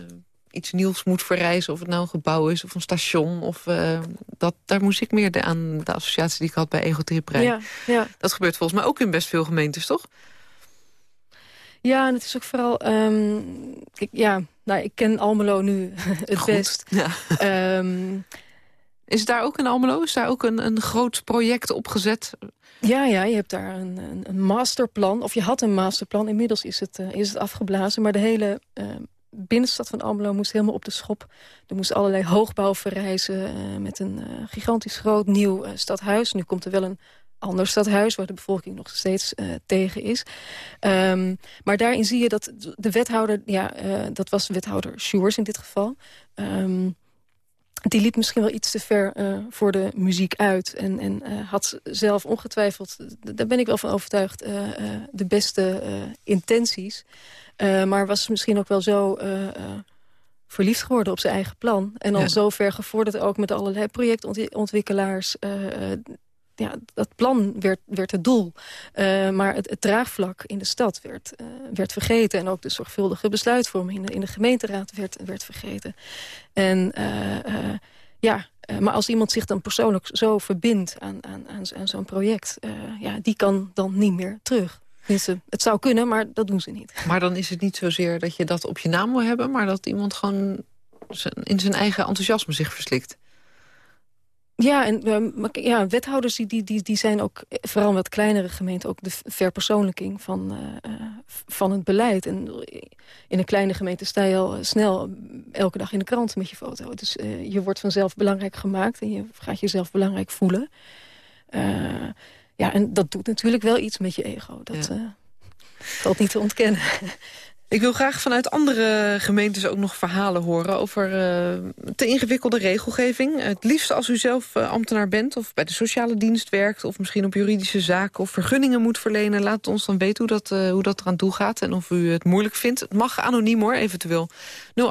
iets nieuws moet verrijzen, of het nou een gebouw is of een station. Of, uh, dat, daar moest ik meer de, aan de associatie die ik had bij egotripperij. Ja, ja. Dat gebeurt volgens mij ook in best veel gemeentes, toch? Ja, en het is ook vooral... Um, ik, ja, nou, ik ken Almelo nu het Goed. best. Ja. Um, is daar ook in Almelo? Is daar ook een, een groot project opgezet? Ja, ja, je hebt daar een, een, masterplan. Of je had een masterplan. Inmiddels is het, uh, is het afgeblazen. Maar de hele uh, binnenstad van Almelo moest helemaal op de schop. Er moest allerlei hoogbouw verrijzen uh, met een gigantisch groot nieuw stadhuis. Nu komt er wel een ander stadhuis waar de bevolking nog steeds tegen is. Um, maar daarin zie je dat de wethouder, ja, dat was wethouder Sjoers in dit geval... Um, die liep misschien wel iets te ver uh, voor de muziek uit. En, en uh, had zelf ongetwijfeld, daar ben ik wel van overtuigd... Uh, de beste intenties. maar was misschien ook wel zo verliefd geworden op zijn eigen plan. En al ja. zo ver gevorderd ook met allerlei projectontwikkelaars ja, dat plan werd, werd het doel. Uh, maar het, draagvlak in de stad werd, uh, werd vergeten. En ook de zorgvuldige besluitvorming in de, in de gemeenteraad werd, werd vergeten. En uh, ja, maar als iemand zich dan persoonlijk zo verbindt aan, aan, aan, zo'n project... ja, die kan dan niet meer terug. Het zou kunnen, maar dat doen ze niet. Maar dan is het niet zozeer dat je dat op je naam wil hebben... maar dat iemand gewoon in zijn eigen enthousiasme zich verslikt. Ja, en uh, ja, wethouders die, die, die zijn ook, eh, vooral wat kleinere gemeenten... ook de verpersoonlijking van, uh, van het beleid. En in een kleine gemeente sta je al snel elke dag in de krant met je foto. Dus uh, je wordt vanzelf belangrijk gemaakt en je gaat jezelf belangrijk voelen. ja, en dat doet natuurlijk wel iets met je ego. Dat ja. valt niet te ontkennen. Ik wil graag vanuit andere gemeentes ook nog verhalen horen... over uh, te ingewikkelde regelgeving. Het liefst als u zelf uh, ambtenaar bent of bij de sociale dienst werkt... of misschien op juridische zaken of vergunningen moet verlenen. Laat ons dan weten hoe dat, uh, hoe dat eraan toe gaat en of u het moeilijk vindt. Het mag anoniem hoor, eventueel. 0800-1121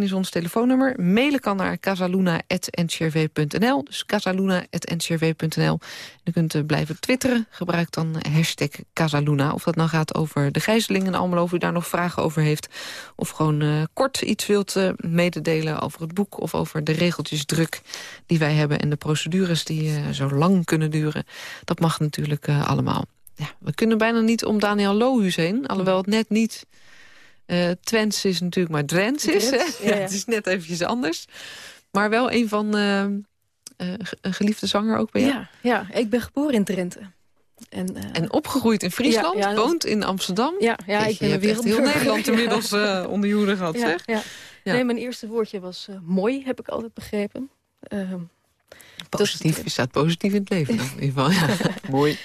is ons telefoonnummer. Mailen kan naar casaluna.ncrv.nl. Dus casaluna.ncrv.nl. U kunt blijven twitteren. Gebruik dan hashtag Casaluna. Of dat nou gaat over de gijzeling in Almelo of u daar nog vragen over heeft. Of gewoon uh, kort iets wilt uh, mededelen over het boek... of over de regeltjesdruk die wij hebben... en de procedures die uh, zo lang kunnen duren. Dat mag natuurlijk allemaal. Ja, we kunnen bijna niet om Daniel Lohuus heen. Alhoewel het net niet... Twents is natuurlijk maar Drents is. Hè? Ja, ja. het is net eventjes anders. Maar wel een van... een geliefde zanger ook bij jou? Ja, ja, ik ben geboren in Drenthe. En, uh, en, opgegroeid in Friesland, ja, ja, woont in Amsterdam. Ja, ja ik ben je echt heel Nederland inmiddels uh, onder joede gehad, zeg. Ja. Nee, mijn eerste woordje was uh, mooi, heb ik altijd begrepen. Positief, je staat positief in het leven in ieder geval. Ja. mooi.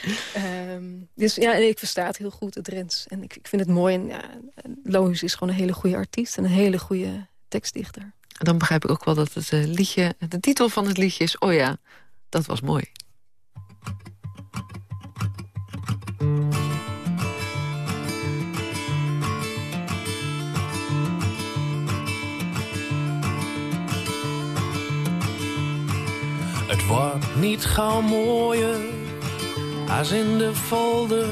Um, dus ja, ik versta het heel goed, het Drents. En ik, ik vind het mooi. En ja, Lohuis is gewoon een hele goede artiest en een hele goede tekstdichter. En dan begrijp ik ook wel dat het liedje, de titel van het liedje is... Oh ja, dat was mooi. Het wordt niet gauw mooier als in de folder.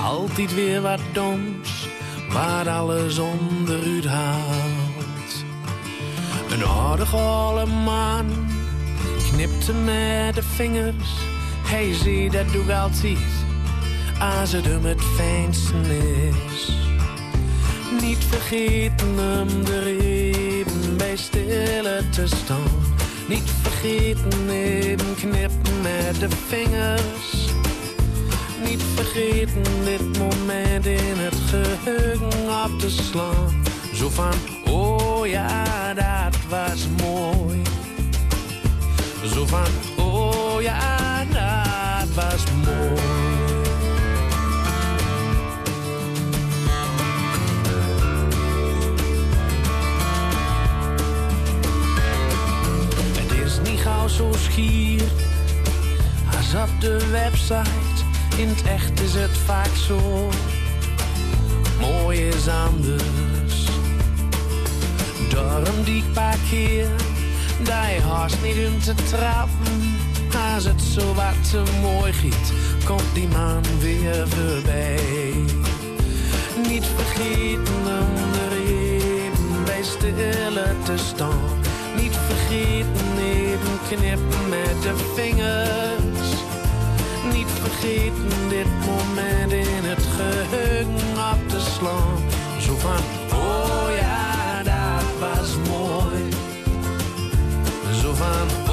Altijd weer wat doms, waar alles onderuit haalt. Een oude man knipte met de vingers. Hij zie, dat doe ik altijd, als het hem het fijnste is. Niet vergeten hem er even bij stille te staan niet vergeten even knippen met de vingers. Niet vergeten dit moment in het geheugen op te slaan. Zo van, oh ja, dat was mooi. Zo van, oh ja, dat was mooi. Gauw zo schier als op de website. In het echt is het vaak zo. Mooi is anders. Daarom die paar keer je haast niet in te trappen. Als het zo wat te mooi giet, komt die man weer voorbij. Niet vergeten om er even bij stille te staan niet vergeten, even knippen met de vingers. Niet vergeten dit moment in het geheugen op te slaan. Zo van, oh ja, dat was mooi. Zo van,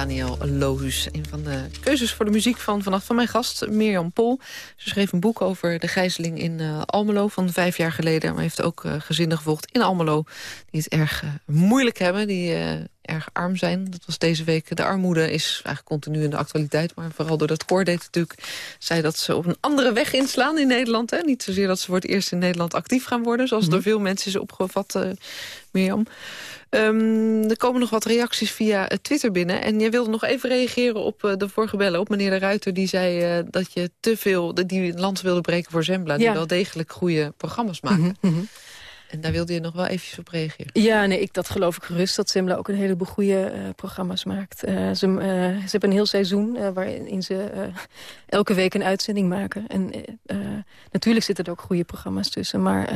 Daniel Lohus. Een van de keuzes voor de muziek van vannacht van mijn gast, Mirjam Pol. Ze schreef een boek over de gijzeling in eh, Almelo van vijf jaar geleden. Maar heeft ook eh, gezinnen gevolgd in Almelo die het erg eh, moeilijk hebben. Die erg arm zijn. Dat was deze week. De armoede is eigenlijk continu in de actualiteit. Maar vooral door dat koordeed natuurlijk. Zei dat ze op een andere weg inslaan in Nederland. Hè? Niet zozeer dat ze voor het eerst in Nederland actief gaan worden. Zoals door veel mensen is opgevat, eh, Mirjam. Ehm, er komen nog wat reacties via eh, Twitter binnen. En jij wilde nog even reageren op eh, de vorige bellen. Op meneer de Ruiter die zei dat je te veel... de- die lans wilde breken voor Zembla. Die wel degelijk goede programma's maken. Mhm, mhm. En daar wilde je nog wel eventjes op reageren. Ja, nee, ik, dat geloof ik gerust. Dat Zembla ook een heleboel goede eh, programma's maakt. Eh, ze, eh, ze hebben een heel seizoen waarin ze elke week een uitzending maken. En natuurlijk zitten er ook goede programma's tussen. Maar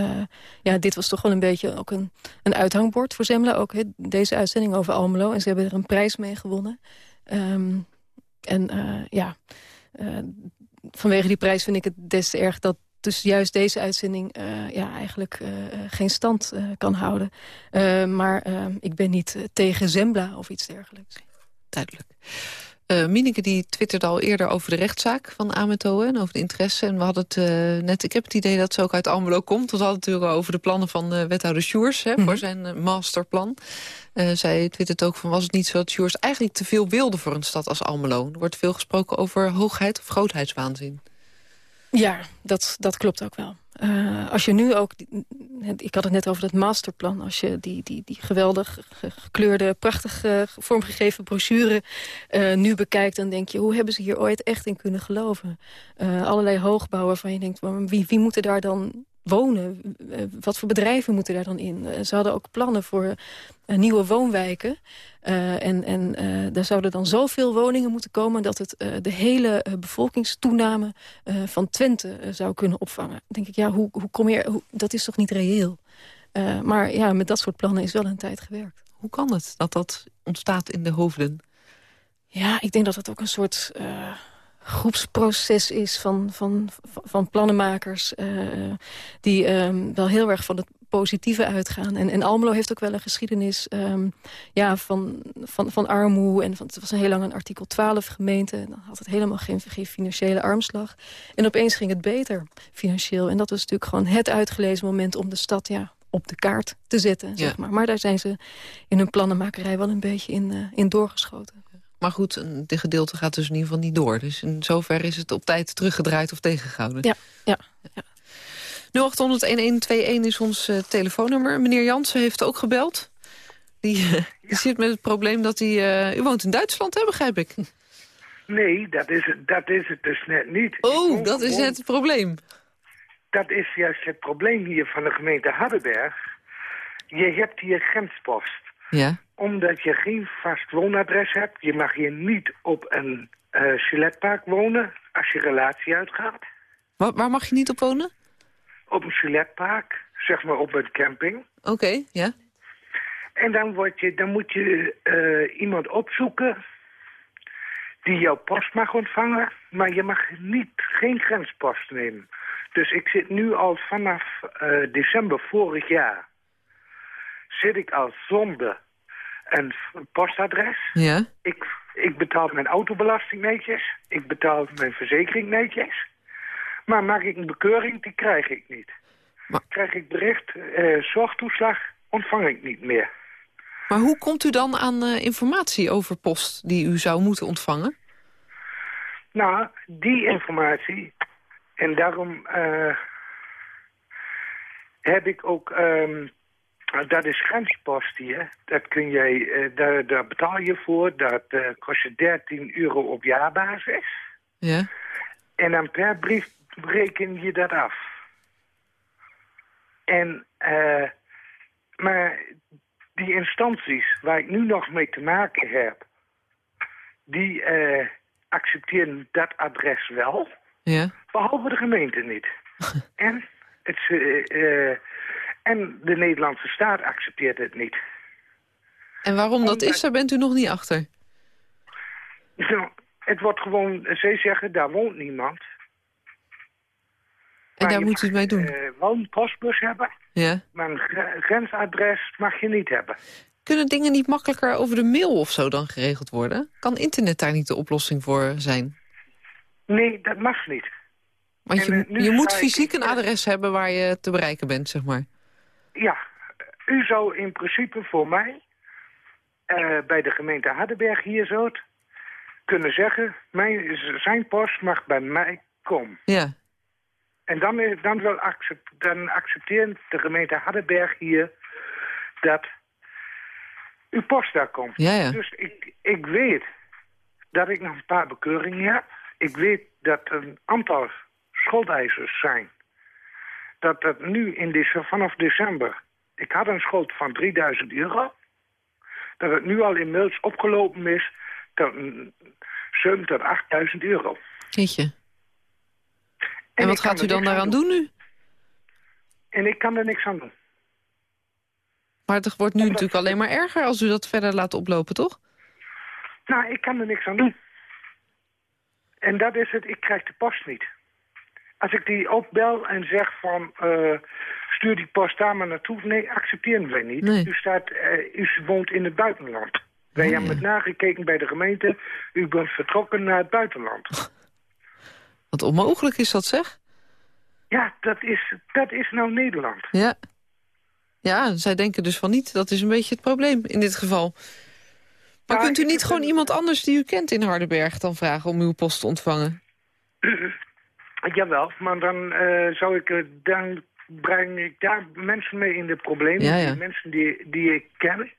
ja, dit was toch wel een beetje ook een, een uithangbord voor Zembla. Ook deze uitzending over Almelo. En ze hebben er een prijs mee gewonnen. Ehm, en ja, vanwege die prijs vind ik het des te erg dat dus juist deze uitzending eh, ja, eigenlijk eh, geen stand eh, kan houden. Maar ik ben niet tegen Zembla of iets dergelijks. Duidelijk. Eh Mieneke die twitterde al eerder over de rechtszaak van Ameto en over de interesse. En we hadden het net, ik heb het idee dat ze ook uit Almelo komt. Want we hadden het natuurlijk over de plannen van eh, wethouder Sjoers hè, voor zijn eh, masterplan. Zij twittert ook van was het niet zo dat Sjoers eigenlijk te veel wilde voor een stad als Almelo. Er wordt veel gesproken over hoogheid of grootheidswaanzin. Ja, dat, dat klopt ook wel. Eh, als je nu ook, ik had het net over dat masterplan... als je die, die, die geweldig ge- gekleurde, prachtig vormgegeven brochure eh, nu bekijkt... dan denk je, hoe hebben ze hier ooit echt in kunnen geloven? Eh, allerlei hoogbouwen waarvan je denkt, wie, wie moet er daar dan wonen? Eh, wat voor bedrijven moeten daar dan in? Eh, ze hadden ook plannen voor eh, nieuwe woonwijken... En en daar zouden dan zoveel woningen moeten komen... dat het de hele bevolkingstoename van Twente zou kunnen opvangen. Dan denk ik, ja, hoe, hoe kom je... Hoe, dat is toch niet reëel? Maar ja, met dat soort plannen is wel een tijd gewerkt. Hoe kan het dat dat ontstaat in de hoofden? Ja, ik denk dat het ook een soort groepsproces is van, van, van, plannenmakers... eh, die ehm, wel heel erg van het positieve uitgaan. En, en Almelo heeft ook wel een geschiedenis ehm, ja, van, van, van armoede. En van, het was een heel lang een artikel 12 gemeente. En dan had het helemaal geen, geen financiële armslag. En opeens ging het beter financieel. En dat was natuurlijk gewoon het uitgelezen moment om de stad... Ja, op de kaart te zetten, zeg maar. Maar daar zijn ze in hun plannenmakerij wel een beetje in, eh, in doorgeschoten. Maar goed, een- dit gedeelte gaat dus in ieder geval niet door. Dus in zover is het op tijd teruggedraaid of tegengehouden. Ja, ja, ja. 0800-1121 is ons eh, telefoonnummer. Meneer Jansen heeft ook gebeld. Die, eh, die zit met het probleem dat hij... eh, u woont in Duitsland, hè, begrijp ik? Nee, dat is, het, dat is het dus net niet. Oh, dat is net het probleem. Dat is juist het probleem hier van de gemeente Hardenberg. Je hebt hier grenspost. Ja. Omdat je geen vast woonadres hebt. Je mag hier niet op een eh Gilletpark wonen als je relatie uitgaat. Waar, waar mag je niet op wonen? Op een Gilletpark, zeg maar op een camping. Oké, ja. En dan, word je, dan moet je eh, iemand opzoeken die jouw post mag ontvangen, maar je mag niet, geen grenspost nemen. Dus ik zit nu al vanaf eh, december vorig jaar... zit ik al zonder een postadres. Ja? Ik, ik betaal mijn autobelasting netjes. Ik betaal mijn verzekering netjes. Maar maak ik een bekeuring, die krijg ik niet. Maar- Krijg ik bericht, eh, zorgtoeslag, ontvang ik niet meer. Maar hoe komt u dan aan eh, informatie over post die u zou moeten ontvangen? Nou, die informatie, en daarom eh, heb ik ook, ehm, dat is grenspost hier, dat kun jij, eh, daar, daar betaal je voor, dat eh, kost je 13 euro op jaarbasis. Ja? En dan per brief reken je dat af. En, eh, maar die instanties waar ik nu nog mee te maken heb, die accepteren dat adres wel, Ja? behalve de gemeente niet. en, het, eh, en de Nederlandse staat accepteert het niet. En waarom dat is, daar bent u nog niet achter. Nou, het wordt gewoon, zij zeggen, daar woont niemand. En Maar daar moet u het mee doen. Uh, wel een postbus hebben, Ja? maar een gre- grensadres mag je niet hebben. Kunnen dingen niet makkelijker over de mail of zo dan geregeld worden? Kan internet daar niet de oplossing voor zijn? Nee, dat mag niet. Want En, je, eh, je moet ik- fysiek een adres hebben waar je te bereiken bent, zeg maar. Ja, u zou in principe voor mij eh, bij de gemeente Hardenberg hier zo kunnen zeggen... Mijn, zijn post mag bij mij komen. Ja, En dan, dan, wil accept, dan accepteert de gemeente Hardenberg hier dat uw post daar komt. ja, ja. Dus ik, ik weet dat ik nog een paar bekeuringen heb. Ik weet dat er een aantal schuldeisers zijn. Dat nu in vanaf december... Ik had een schuld van 3000 euro. Dat het nu al inmiddels opgelopen is tot een 7 tot 8000 euro. Jeetje. En, ik wat gaat u dan daaraan doen nu? En ik kan er niks aan doen. Maar het wordt nu Omdat- natuurlijk alleen maar erger als u dat verder laat oplopen, toch? Nou, ik kan er niks aan doen. En dat is het, ik krijg de post niet. Als ik die opbel en zeg van... eh, stuur die post daar maar naartoe. Nee, accepteren wij niet. Nee. U, staat, eh, u woont in het buitenland. Wij Oh, hebben ja. het nagekeken bij de gemeente. U bent vertrokken naar het buitenland. Wat onmogelijk is dat, zeg? Ja, dat is, dat is nou Nederland. Ja. Ja, zij denken dus van niet. Dat is een beetje het probleem in dit geval. Maar Ja, kunt u niet gewoon iemand anders die u kent in Hardenberg dan vragen om uw post te ontvangen? Jawel, maar dan eh, zou ik... eh, dan breng ik daar mensen mee in de problemen. Ja, ja. Mensen die, die ik ken.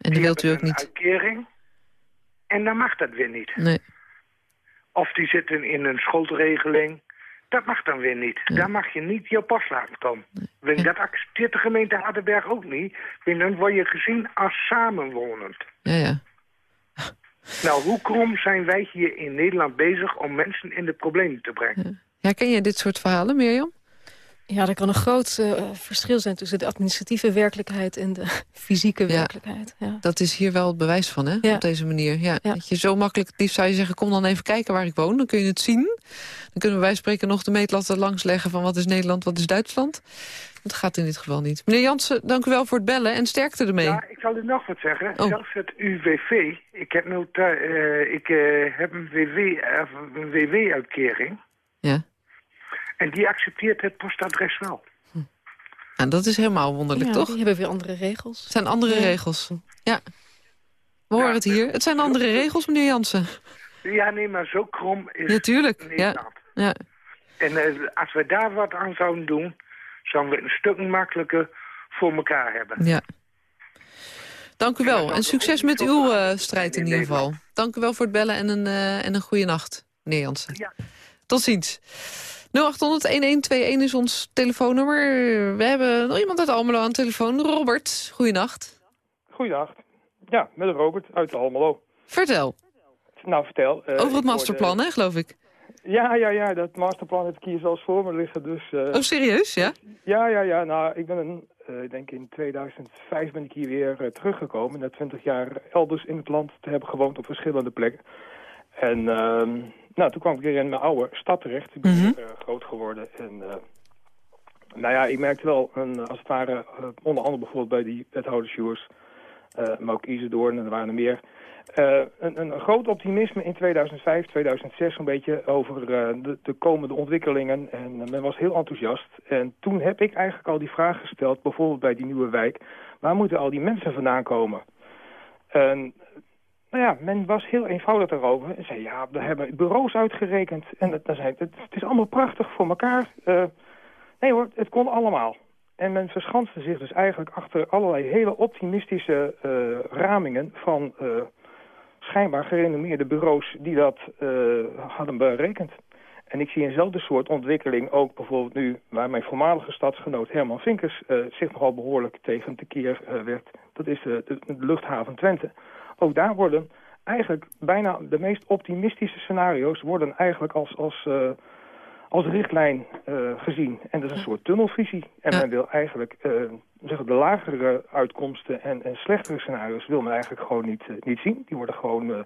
En Die wilt u ook niet. uitkering. En dan mag dat weer niet. Nee. Of die zitten in een schuldregeling. Dat mag dan weer niet. Daar mag je niet je post laten komen. Dat accepteert de gemeente Hardenberg ook niet. Dan word je gezien als samenwonend. Ja, ja. Nou, hoe krom zijn wij hier in Nederland bezig om mensen in de problemen te brengen? Herken je dit soort verhalen, Mirjam? Ja, er kan een groot eh, verschil zijn tussen de administratieve werkelijkheid en de fysieke Ja. werkelijkheid. Ja. Dat is hier wel het bewijs van, hè? Ja. Op deze manier. Ja, Ja. Dat je zo makkelijk het liefst zou je zeggen... kom dan even kijken waar ik woon, dan kun je het zien. Dan kunnen wij spreken nog de meetlatten langsleggen... van wat is Nederland, wat is Duitsland. Dat gaat in dit geval niet. Meneer Jansen, dank u wel voor het bellen en sterkte ermee. Ja, ik zal u nog wat zeggen. Oh. Zelfs het UWV, ik heb, nu, eh, ik, eh, heb een WW, eh, een WW-uitkering. Ja. En die accepteert het postadres wel. En dat is helemaal wonderlijk, Ja, toch? Die hebben weer andere regels. Het zijn andere Ja. regels. Ja. We horen Ja, het hier. Het zijn andere regels, meneer Jansen. Ja, nee, maar zo krom is Ja, tuurlijk. Ja. Ja. En eh, als we daar wat aan zouden doen, zouden we het een stuk makkelijker voor elkaar hebben. ja. Dank u wel. En succes met uw eh, strijd in in ieder geval. Dank u wel voor het bellen en een, eh, en een goede nacht, meneer Jansen. Ja. Tot ziens. 0800-1121 is ons telefoonnummer. We hebben nog iemand uit Almelo aan de telefoon. Robert, goeienacht. Goeiedag. Ja, met Robert uit Almelo. Vertel, Nou, vertel. eh, over het masterplan, hè, geloof ik. Ja, ja, ja, dat masterplan heb ik hier zelfs voor me liggen. Dus, eh, Oh, serieus, ja? Ja, ja, ja. Nou, ik ben een uh, ik denk in 2005 ben ik hier weer uh, teruggekomen. Na 20 jaar elders in het land te hebben gewoond op verschillende plekken. En uh, nou, toen kwam ik weer in mijn oude stad terecht. Ik ben mm -hmm. groot geworden. En nou ja, ik merkte wel, een, als het ware, onder andere bijvoorbeeld bij die wethoudersjoers... maar ook Isidore en er waren er meer... Uh, een, groot optimisme in 2005, 2006 een beetje over uh, de, de, komende ontwikkelingen. En men was heel enthousiast. En toen heb ik eigenlijk al die vraag gesteld, bijvoorbeeld bij die nieuwe wijk. Waar moeten al die mensen vandaan komen? En nou ja, men was heel eenvoudig daarover. En zei, ja, we hebben bureaus uitgerekend. En dan zei het, het is allemaal prachtig voor elkaar. Nee hoor, het kon allemaal. En men verschanste zich dus eigenlijk achter allerlei hele optimistische ramingen van schijnbaar gerenommeerde bureaus die dat uh, hadden berekend. En ik zie eenzelfde soort ontwikkeling ook bijvoorbeeld nu... waar mijn voormalige stadsgenoot Herman Vinkers uh, zich nogal behoorlijk tegen tekeer uh, werd. Dat is de, de, de, luchthaven Twente. Ook daar worden eigenlijk bijna de meest optimistische scenario's... worden eigenlijk als, als, als richtlijn gezien. En dat is een soort tunnelvisie. En men wil eigenlijk de lagere uitkomsten en, en slechtere scenario's wil men eigenlijk gewoon niet, uh, niet zien. Die worden gewoon uh,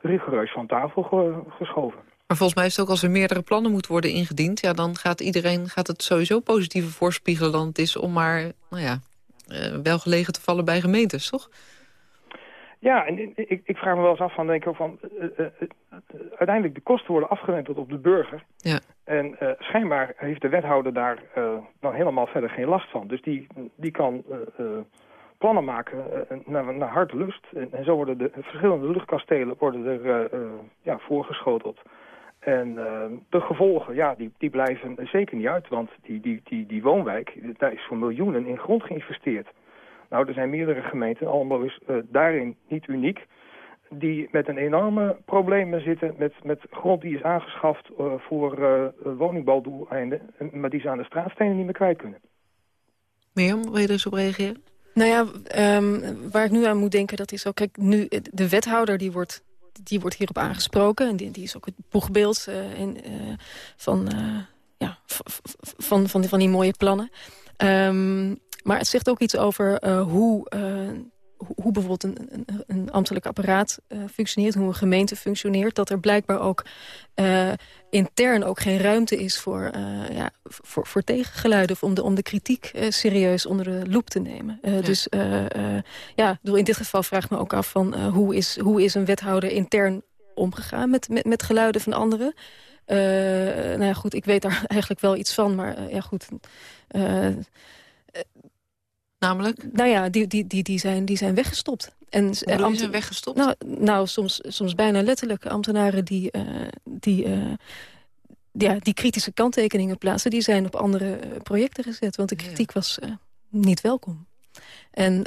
rigoureus van tafel ge geschoven. Maar volgens mij is het ook als er meerdere plannen moeten worden ingediend... Ja, dan gaat iedereen gaat het sowieso positiever voorspiegelen dan het is om maar nou ja, uh, welgelegen te vallen bij gemeentes, toch? Ja, en ik, ik vraag me wel eens af van, denk ik, van, uh, uh, uiteindelijk de kosten worden afgewenteld op de burger. Ja. En schijnbaar heeft de wethouder daar dan helemaal verder geen last van. Dus die, die kan plannen maken naar, naar hartelust. En, en, zo worden de verschillende luchtkastelen worden er ja, voorgeschoteld. En de gevolgen, ja, die, die blijven zeker niet uit. Want die, die, die, die woonwijk, daar is voor miljoenen in grond geïnvesteerd. Nou, er zijn meerdere gemeenten, allemaal is uh, daarin niet uniek die met een enorme problemen zitten met, met grond die is aangeschaft uh, voor uh, woningbouwdoeleinden, maar die ze aan de straatstenen niet meer kwijt kunnen. Mirjam, wil je er eens op reageren? Nou ja, um, waar ik nu aan moet denken, dat is ook, kijk, nu de wethouder die wordt, die wordt hierop aangesproken en die, die is ook het boegbeeld uh, in, van, ja, van, van, die, van die mooie plannen. Um, maar het zegt ook iets over uh, hoe, uh, hoe bijvoorbeeld een, een, een ambtelijk apparaat uh, functioneert, hoe een gemeente functioneert. Dat er blijkbaar ook intern ook geen ruimte is voor, ja, voor, voor tegengeluiden. Of om de, om de kritiek serieus onder de loep te nemen. Ja. Dus ja, in dit geval vraag ik me ook af van hoe, is, hoe is een wethouder intern omgegaan met, met, met geluiden van anderen. Uh, nou ja, goed, ik weet daar eigenlijk wel iets van, maar uh, ja, goed. Uh, Namelijk? Nou ja, die, die, die, die, zijn, die zijn weggestopt. En, Hoe zijn weggestopt? Nou, nou soms, soms bijna letterlijk ambtenaren die, uh, die, uh, ja, die kritische kanttekeningen plaatsen... die zijn op andere projecten gezet, want de kritiek was niet welkom. En,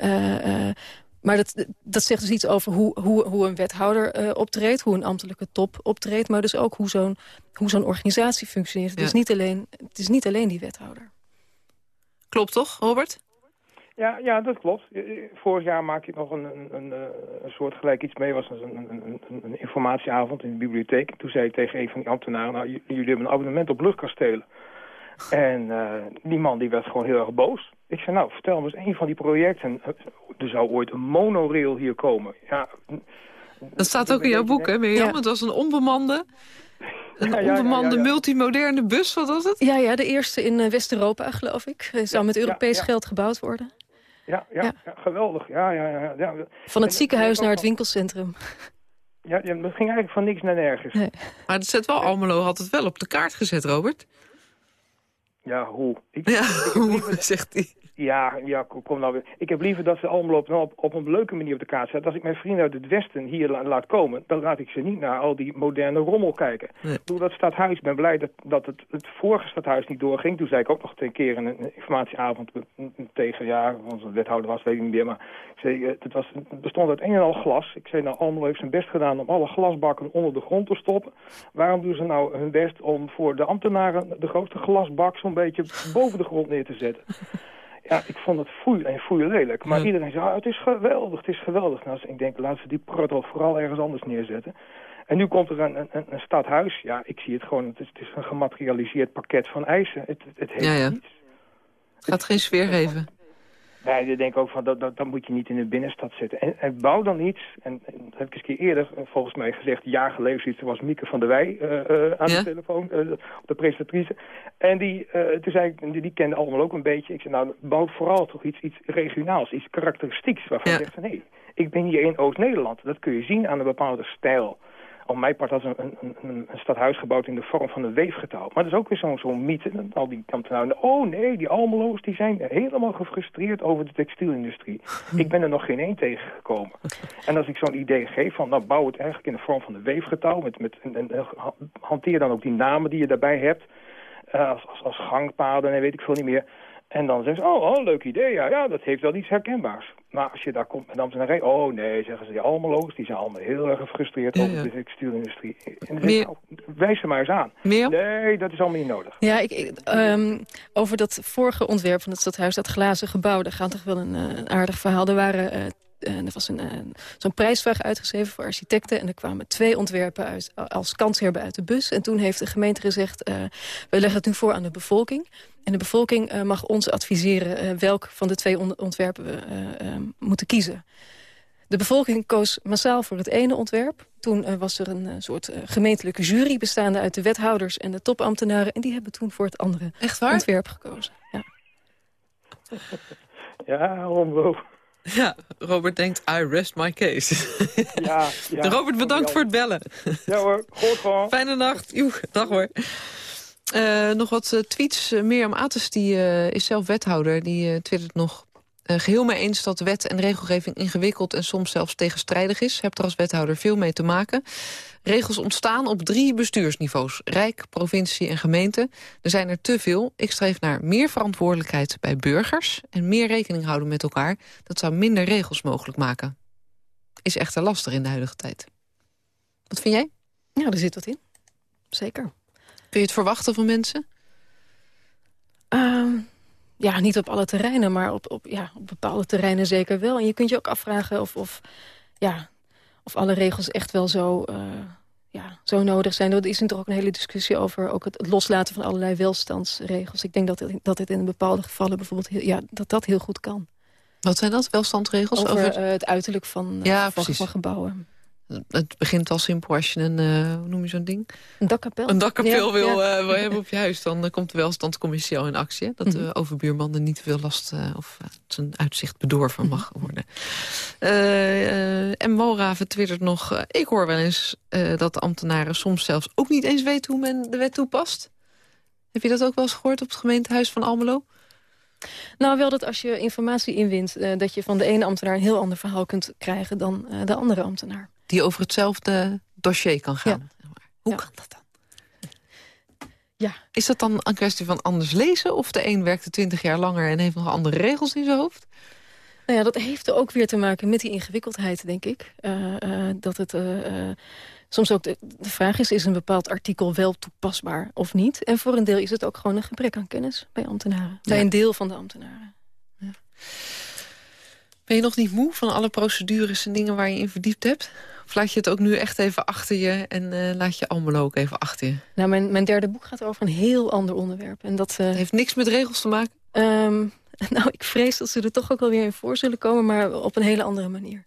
maar dat, dat zegt dus iets over hoe, hoe, hoe een wethouder optreedt... hoe een ambtelijke top optreedt... maar dus ook hoe zo'n zo'n organisatie functioneert. Ja. Het, is niet alleen, het is niet alleen die wethouder. Klopt toch, Robert? Ja, ja, dat klopt. Vorig jaar maakte ik nog een, een, een, een soort gelijk iets mee. was een, een, een, informatieavond in de bibliotheek. Toen zei ik tegen een van die ambtenaren... nou, jullie hebben een abonnement op luchtkastelen. En uh, die man die werd gewoon heel erg boos. Ik zei, nou, vertel me eens een van die projecten. Er zou ooit een monorail hier komen. Ja, dat staat ook in jouw boek, hè, Mirjam? Ja. Het was een onbemande... Een ja, ja, onbemande ja, multimoderne bus, wat was het? Ja, ja de eerste in West-Europa, geloof ik. Zou met Europees geld gebouwd worden. Ja, ja, ja. ja geweldig. Ja, ja, ja, ja. Van het ziekenhuis naar het winkelcentrum. Ja, ja, dat ging eigenlijk van niks naar nergens. Nee. Maar het zet wel, Almelo had het wel op de kaart gezet, Robert. Ja, hoe? Ik, ja, ik hoe, zegt hij. Ja, ja, kom nou weer. Ik heb liever dat ze allemaal op, op, op een leuke manier op de kaart zetten. Als ik mijn vrienden uit het Westen hier laat komen... dan laat ik ze niet naar al die moderne rommel kijken. Nee. Ik dat stadhuis, ik ben blij dat, dat het, het vorige stadhuis niet doorging. Toen zei ik ook nog een keer in een informatieavond tegen... ja, onze wethouder was, weet ik niet meer... maar ik zei, eh, het, was, het bestond uit een en al glas. Ik zei, nou, Almelo heeft zijn best gedaan om alle glasbakken onder de grond te stoppen. Waarom doen ze nou hun best om voor de ambtenaren... de grootste glasbak zo'n beetje boven de grond neer te zetten? Ja, ik vond het foei en foei lelijk. Maar ja. iedereen zei, ah, het is geweldig, het is geweldig. Nou, dus ik denk, laten we die protto vooral ergens anders neerzetten. En nu komt er een, een, een stadhuis. Ja, ik zie het gewoon, het is, het is een gematerialiseerd pakket van eisen. Het, het heeft ja, ja. niets. Het gaat geen sfeer geven. Nee, ik denk ook van, dat, dat, dat moet je niet in de binnenstad zetten. En, en bouw dan iets, en, en dat heb ik eens een keer eerder eh, volgens mij gezegd, een jaar geleden zoiets, was Mieke van der Wij uh, uh, aan Ja? de telefoon, uh, de presentatrice. En die, toen zei ik, die, die kende allemaal ook een beetje. Ik zei, nou, bouw vooral toch iets, iets regionaals, iets karakteristieks, waarvan Ja. je zegt van, hé, ik ben hier in Oost-Nederland. Dat kun je zien aan een bepaalde stijl. Mijn part had een, een, een, stadhuis gebouwd in de vorm van een weefgetouw. Maar dat is ook weer zo'n zo'n mythe. Al die ambtenaren, oh nee, die Almeloos die zijn helemaal gefrustreerd over de textielindustrie. Ik ben er nog geen één tegengekomen. En als ik zo'n idee geef van, nou bouw het eigenlijk in de vorm van een weefgetouw. Met, met, en, en, hanteer dan ook die namen die je daarbij hebt. eh, als, als, als gangpaden en weet ik veel niet meer. En dan zeggen ze, oh, oh, leuk idee, ja, ja, dat heeft wel iets herkenbaars. Maar als je daar komt met ambtenarij, oh nee, zeggen ze, die Almeloos, die zijn allemaal heel erg gefrustreerd Ja, over ja. de textielindustrie. En Meer- nou, wijs ze maar eens aan. Mirjam? Nee, dat is allemaal niet nodig. Ja, ik, ik, ehm, over dat vorige ontwerp van het stadhuis, dat glazen gebouw... daar gaat toch wel een, eh, aardig verhaal. Er, waren, eh, er was een, eh, zo'n prijsvraag uitgeschreven voor architecten... en er kwamen twee ontwerpen uit, als kanshebber uit de bus. En toen heeft de gemeente gezegd, eh we leggen het nu voor aan de bevolking... En de bevolking eh, mag ons adviseren eh, welk van de twee on- ontwerpen we moeten kiezen. De bevolking koos massaal voor het ene ontwerp. Toen was er een soort gemeentelijke jury bestaande uit de wethouders en de topambtenaren. En die hebben toen voor het andere Echt waar? ontwerp gekozen. Ja. Ja, Rombo. Ja, Robert denkt, I rest my case. Ja, ja. Robert, bedankt voor het bellen. Ja hoor, goed gewoon. Fijne nacht. Joe, dag hoor. Eh, nog wat eh, tweets. Uh, Mirjam Ates die, uh, is zelf wethouder. Die uh, twittert nog... Uh, geheel mee eens dat wet en regelgeving ingewikkeld... en soms zelfs tegenstrijdig is. Hebt er als wethouder veel mee te maken. Regels ontstaan op drie bestuursniveaus. Rijk, provincie en gemeente. Er zijn er te veel. Ik streef naar meer verantwoordelijkheid bij burgers... en meer rekening houden met elkaar. Dat zou minder regels mogelijk maken. Is echter lastig in de huidige tijd. Wat vind jij? Ja, er zit wat in. Zeker. Kun je het verwachten van mensen? Uh, ja, niet op alle terreinen, maar op, op, ja, op bepaalde terreinen zeker wel. En je kunt je ook afvragen of, of, ja, of alle regels echt wel zo, uh, ja, zo nodig zijn. Er is er ook een hele discussie over ook het loslaten van allerlei welstandsregels. Ik denk dat het, dat het in bepaalde gevallen bijvoorbeeld heel, ja, dat dat heel goed kan. Wat zijn dat, welstandsregels? Over, over... Uh, het uiterlijk van, ja, van, van gebouwen. Het begint al simpel als je een, uh, hoe noem je zo'n ding? Een dakkapel. Een dakkapel ja, wil, ja. Uh, wil hebben op je huis. Dan uh, komt de welstandscommissie al in actie. Hè? Dat de mm -hmm. overbuurman er niet veel last of zijn uitzicht bedorven Mhm. mag worden. en Walraven twittert nog... ik hoor wel eens dat de ambtenaren soms zelfs ook niet eens weten hoe men de wet toepast. Heb je dat ook wel eens gehoord op het gemeentehuis van Almelo? Nou, wel dat als je informatie inwint... dat je van de ene ambtenaar een heel ander verhaal kunt krijgen dan de andere ambtenaar die over hetzelfde dossier kan gaan. Ja. Hoe ja. kan dat dan? Ja. Is dat dan een kwestie van anders lezen? Of de een werkte twintig jaar langer en heeft nog andere regels in zijn hoofd? Nou ja, dat heeft er ook weer te maken met die ingewikkeldheid, denk ik. Uh, uh, dat het uh, soms ook de, de, vraag is, is een bepaald artikel wel toepasbaar of niet? En voor een deel is het ook gewoon een gebrek aan kennis bij ambtenaren. Ja. Bij een deel van de ambtenaren. Ja. Ben je nog niet moe van alle procedures en dingen waar je in verdiept hebt? Of laat je het ook nu echt even achter je en uh, laat je Almelo ook even achter je? Nou, mijn, mijn derde boek gaat over een heel ander onderwerp. En dat uh, heeft niks met regels te maken? Um, nou, ik vrees dat ze er toch ook wel weer in voor zullen komen, maar op een hele andere manier.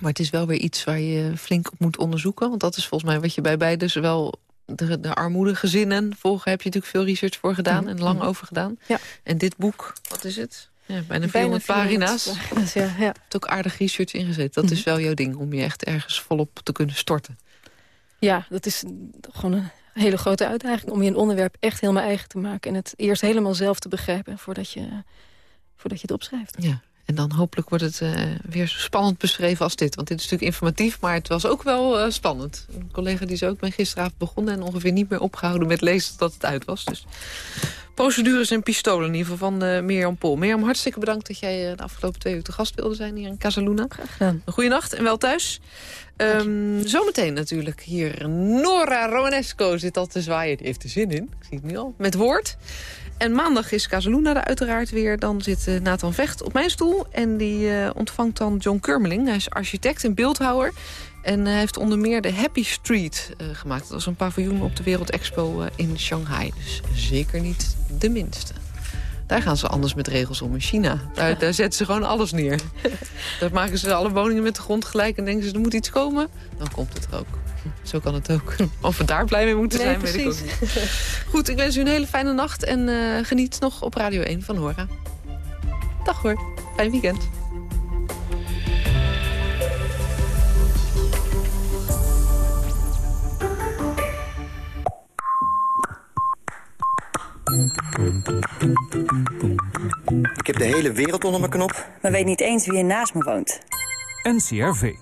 Maar het is wel weer iets waar je flink op moet onderzoeken. Want dat is volgens mij wat je bij beide, zowel de, de armoedegezinnen volgen... heb je natuurlijk veel research voor gedaan mm -hmm. en lang over gedaan. Ja. En dit boek, wat is het? Ja, bijna 400 pagina's. pagina's ja, ja. Het ook aardig research ingezet. Dat mm -hmm. is wel jouw ding, om je echt ergens volop te kunnen storten. Ja, dat is gewoon een hele grote uitdaging... om je een onderwerp echt helemaal eigen te maken... en het eerst helemaal zelf te begrijpen voordat je, voordat je het opschrijft. Ja, en dan hopelijk wordt het uh, weer zo spannend beschreven als dit. Want dit is natuurlijk informatief, maar het was ook wel uh, spannend. Een collega die zei ook, ben gisteravond begonnen... en ongeveer niet meer opgehouden met lezen dat het uit was. Dus procedures en pistolen in ieder geval van uh, Mirjam Pol. Mirjam, hartstikke bedankt dat jij de afgelopen twee uur te gast wilde zijn hier in Casaluna. Graag gedaan. En wel thuis. Um, zometeen natuurlijk hier Nora Romanesco zit al te zwaaien. Die heeft er zin in, ik zie het nu al, met woord. En maandag is Casaluna er uiteraard weer. Dan zit uh, Nathan Vecht op mijn stoel. En die uh, ontvangt dan John Kurmeling. Hij is architect en beeldhouwer. En hij heeft onder meer de Happy Street uh, gemaakt. Dat was een paviljoen op de Wereld Expo in Shanghai. Dus zeker niet de minste. Daar gaan ze anders met regels om in China. Daar, daar zetten ze gewoon alles neer. Daar maken ze alle woningen met de grond gelijk... en denken ze, er moet iets komen. Dan komt het er ook. Zo kan het ook. Of we daar blij mee moeten Nee, zijn, weet ik ook precies. niet. Goed, ik wens u een hele fijne nacht... en eh, geniet nog op Radio 1 van Hora. Dag hoor. Fijn weekend. Ik heb de hele wereld onder mijn knop. maar weet niet eens wie er naast me woont. NCRV.